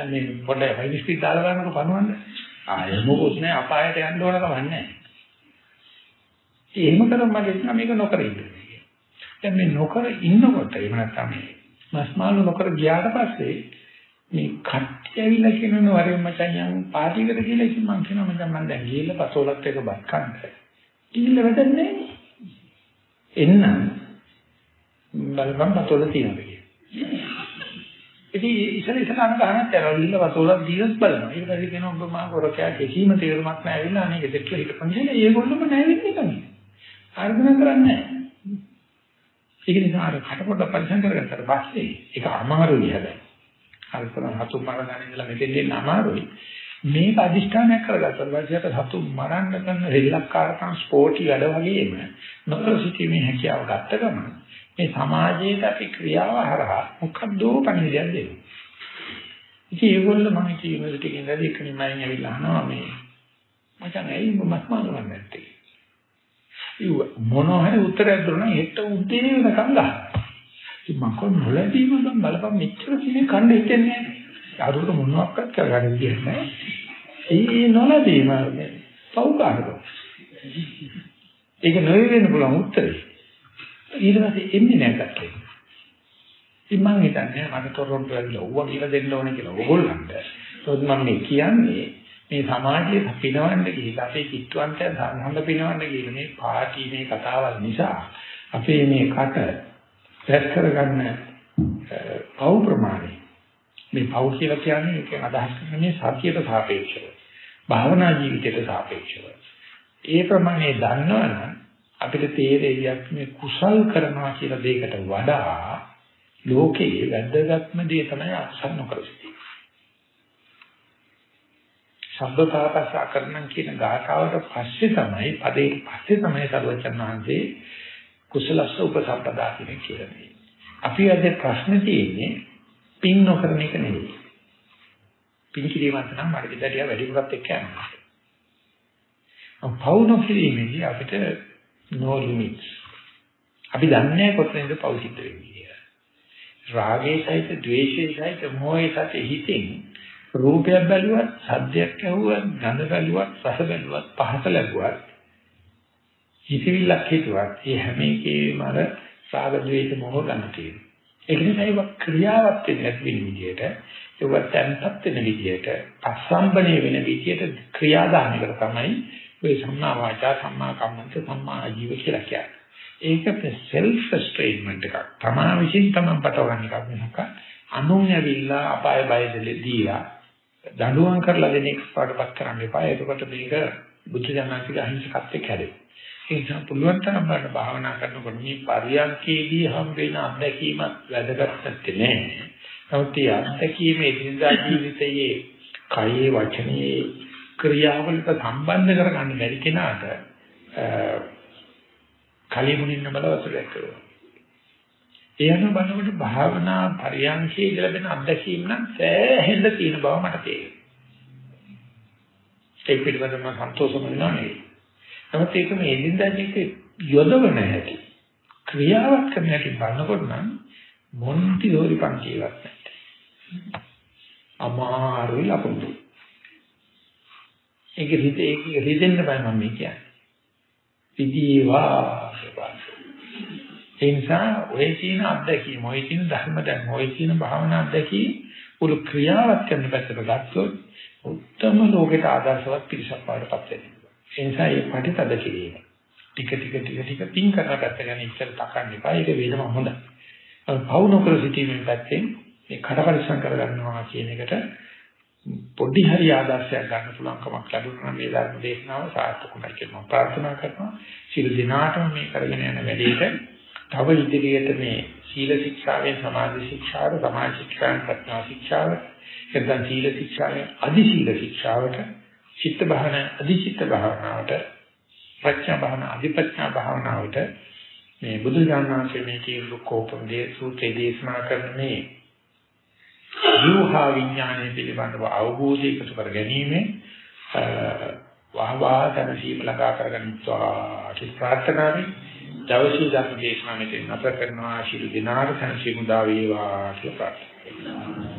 මේ පොඩ පයින් ස්පීඩ් දාලා ගන්නකොට පණුවන්නේ. ආයෙ මොකොත් නෑ අපායට යන්න ඕන කමක් නෑ. එහෙම කරොත් මගේ නම් මේක නොකර ඉන්න. දැන් මේ නොකර ඉන්නකොට එහෙම නැත්නම් මස්මාළු නොකර ගියාට පස්සේ මේ කට්ටි ඇවිල්ලා කියනවා වරේ මචං යන් පාටිකට කියලා ඉතින් මං කියනවා මචං මං දැන් ගිහලා පසෝලත් එක බත් කන්න. ගිහිල්ලා වැඩන්නේ එන්නම් බලපන් පසෝල තියෙනවා කියලා. ඉතින් ඉතින් ඉතින් අන්න ගහනත් යනවා ගිහිල්ලා පසෝලත් දීලා බලනවා. ඊට පස්සේ කියනවා ඔබ මා කරකෑ කිසිම තේරුමක් නැහැ ඇවිල්ලා අනේ ගෙදරට හිටපන් කියලා ඒගොල්ලොම නැවෙන්නේ කන්නේ. ආර්ධනා කරන්නේ නැහැ. ඒක නිසා අර කටපොඩ පරිසම් කරගත්තට පස්සේ ඒක අමාරුයි හැබැයි. අර තරම් හතු මරණ ඉඳලා මෙතෙන් දෙන්න අමාරුයි. මේක අදිෂ්ඨානයක් කරගත්තට පස්සේ අප හතු මරන්න කරන රෙල්ලක්කාරකම් ස්පෝර්ටි වැඩ වගේම නොකර සිටීමේ හැකියාව ගත්ත ගමන් මේ සමාජයේ අපි ක්‍රියාව හරහා මොකද්ද පණිවිඩයක් දෙන්නේ. ඉතින් ඒගොල්ලෝ මම යුනිවර්සිටි එකේ ඉඳලා එක නිමයෙන් ඇවිල්ලා අහනවා මේ මචං ඇයි මස් මානවන්නේ නැත්තේ? මොනවා හරි උත්තරයක් දුන්නා හෙට උදේ වෙනකන් ගහනවා. ඉතින් මම කොහොම නොලැබීම නම් බලපන් මෙච්චර කෙනෙක් කන්න හිතෙන්නේ නැහැ. අරුට මොනවාක්වත් කරගන්න දෙන්නේ ඒ නොලැබීම පෞකාරක. ඒක නොවේ වෙන්න පුළුවන් උත්තරේ. ඊට පස්සේ එන්නේ නැහැ කට්ටිය. ඉතින් මම හිතන්නේ මට තොරොන්ටු ඇවිල්ලා ඕවා කියලා දෙන්න ඕනේ කියලා ඕගොල්ලන්ට. ඒත් මම මේ කියන්නේ මේ සමාජයේ පිනවන්න ගිහිල්ලා අපේ කිට්ටුවන්ට සම්හඳ පිනවන්න ගිහිල්ලා මේ පාටි මේ කතාවල් නිසා අපේ මේ කට රැස් කරගන්න පව් ප්‍රමාණය මේ පව් කියලා කියන්නේ ඒක අදහස් කරන්නේ සතියට සාපේක්ෂව. භාවනා ජීවිතයට සාපේක්ෂව. ඒ ප්‍රමාණය දන්නවනම් අපිට තේරෙයියක් මේ කුසල් කරනවා කියලා දෙයකට වඩා ලෝකයේ වැදගත්ම දේ තමයි අකුසල් නොකර සිටීම. සම්බතාපස කරනම් කියන ගාථාවට පස්සේ තමයි පදේ පස්සේ තමයි සර්වචන් වහන්සේ කුසලස්ස උපසම්පදා කියන කියන්නේ. අපි අද ප්‍රශ්නේ තියෙන්නේ පින් නොකරන එක නෙවෙයි. පින් කිරීමත් නම් මට විතරිය වැඩිපුරත් එක්ක යනවා. පවු නොකිරීමේදී අපිට no limits. අපි දන්නේ කොතනද පවු සිද්ධ වෙන්නේ කියලා. රාගයේ සහිත, ද්වේෂයේ සහිත, මොහයේ සහිත හිතෙන් රූපයක් බැලුවත්, සද්දයක් ඇහුවත්, ගඳ බැලුවත්, රස බැලුවත්, පහස ලැබුවත් හිතවිල්ලක් හිතුවත් ඒ හැම එකේම අර රාග ද්වේෂ මොහ ගන්න තියෙනවා. ඒක නිසා ඒක ක්‍රියාවක් වෙන්නේ නැති වෙන විදිහට ඒක තැන්පත් වෙන විදිහට අසම්බනේ වෙන විදිහට ක්‍රියාදානයකට තමයි ඔය සම්මා වාචා සම්මා කම්මන්ත සම්මා ආජීව කියලා කියන්නේ. ඒක self restrainment එකක්. තමා විසින් තමන් පටව ගන්න එකක් මිසක අනුන් ඇවිල්ලා අපාය බය දෙලදීලා දඬුවම් කරලා දෙන එක පාඩපත් කරන්න එපා. එතකොට මේක බුද්ධ ජනනාතික අහිංසකත්වයේ කැඩේ. ඒ නිසා පුළුවන් තරම් බලන්න භාවනා කරනකොට මේ පරියන්කේදී හම් වෙන අත්දැකීමක් වැදගත් නැත්තේ නෑ. නමුත් මේ අත්දැකීම එදිනදා ජීවිතයේ කයේ වචනේ ක්‍රියාවලට සම්බන්ධ කරගන්න බැරි කෙනාට කලිමුනින්න බලවසලක් කරනවා. ඒ අනුව බලනකොට භාවනා පරියන්කේ ලැබෙන අත්දැකීම් නම් සෑහෙන්න තියෙන බව මට තේරෙනවා. ඒක පිළිබඳව මම සන්තෝෂම වෙනවා නෙවෙයි. නමුත් ඒක මේ එදින්දා ජීවිතේ යොදවන හැටි ක්‍රියාවක් කරන හැටි බලනකොට නම් මොන්ති දෝරි පන්තියක් නැහැ. අමාරුයි ලකුණු. ඒක හිත ඒක හිතෙන්න බෑ මම මේ කියන්නේ. විදීවා ඒ නිසා ඔය කියන අත්දැකීම, ඔය කියන ධර්ම දැන්, ඔය කියන භාවනා අත්දැකීම උළු ක්‍රියාවක් කරන පැත්තට ගත්තොත් උත්තම ලෝකයට ආදර්ශවත් පිරිසක් වඩපත් වෙනවා. ඒ නිසා මේ පරිතද කිරීම. ටික ටික ටික ටික පින් කරන පැත්ත ගැන ඉස්සර තකන්න එපා. ඒක වේදම හොඳයි. පවු නොකර සිටීමෙන් පැත්තෙන් මේ කට පරිස්සම් කරගන්නවා කියන එකට පොඩි හරි ආදර්ශයක් ගන්න පුළුවන්කමක් ලැබුණා නම් මේ ධර්ම දේශනාව සාර්ථකුයි කියලා මම ප්‍රාර්ථනා කරනවා. සියලු දිනාටම මේ කරගෙන යන වැඩේට තව ඉදිරියට මේ සීල ශික්ෂාවෙන් සමාධි ශික්ෂාව, සමාධි ශික්ෂාවෙන් ප්‍රඥා ශික්ෂාව, එතන සීල ශික්ෂාවෙන් අධි සීල ශික්ෂාවට චිත්ත භාවන අධිචිත්ත භාවනාවට ප්‍රඥා භාවන අධිපඥා භාවනාවට මේ බුදු දානංශයේ මේ කියන කෝපම් දේ සූත්‍රයේ දේශනා කරන මේ යෝහා විඥානය පිළිබඳව අවබෝධය එකතු කර ගැනීම වහවා තන සීම ලඟා කරගන්නවා කියලා ප්‍රාර්ථනාවයි දවසේ ධර්ම දේශනාව මෙතන නැත කරනවා. ශිරු දිනාට සංසිමුදා වේවා කියලා ප්‍රාර්ථනා කරනවා.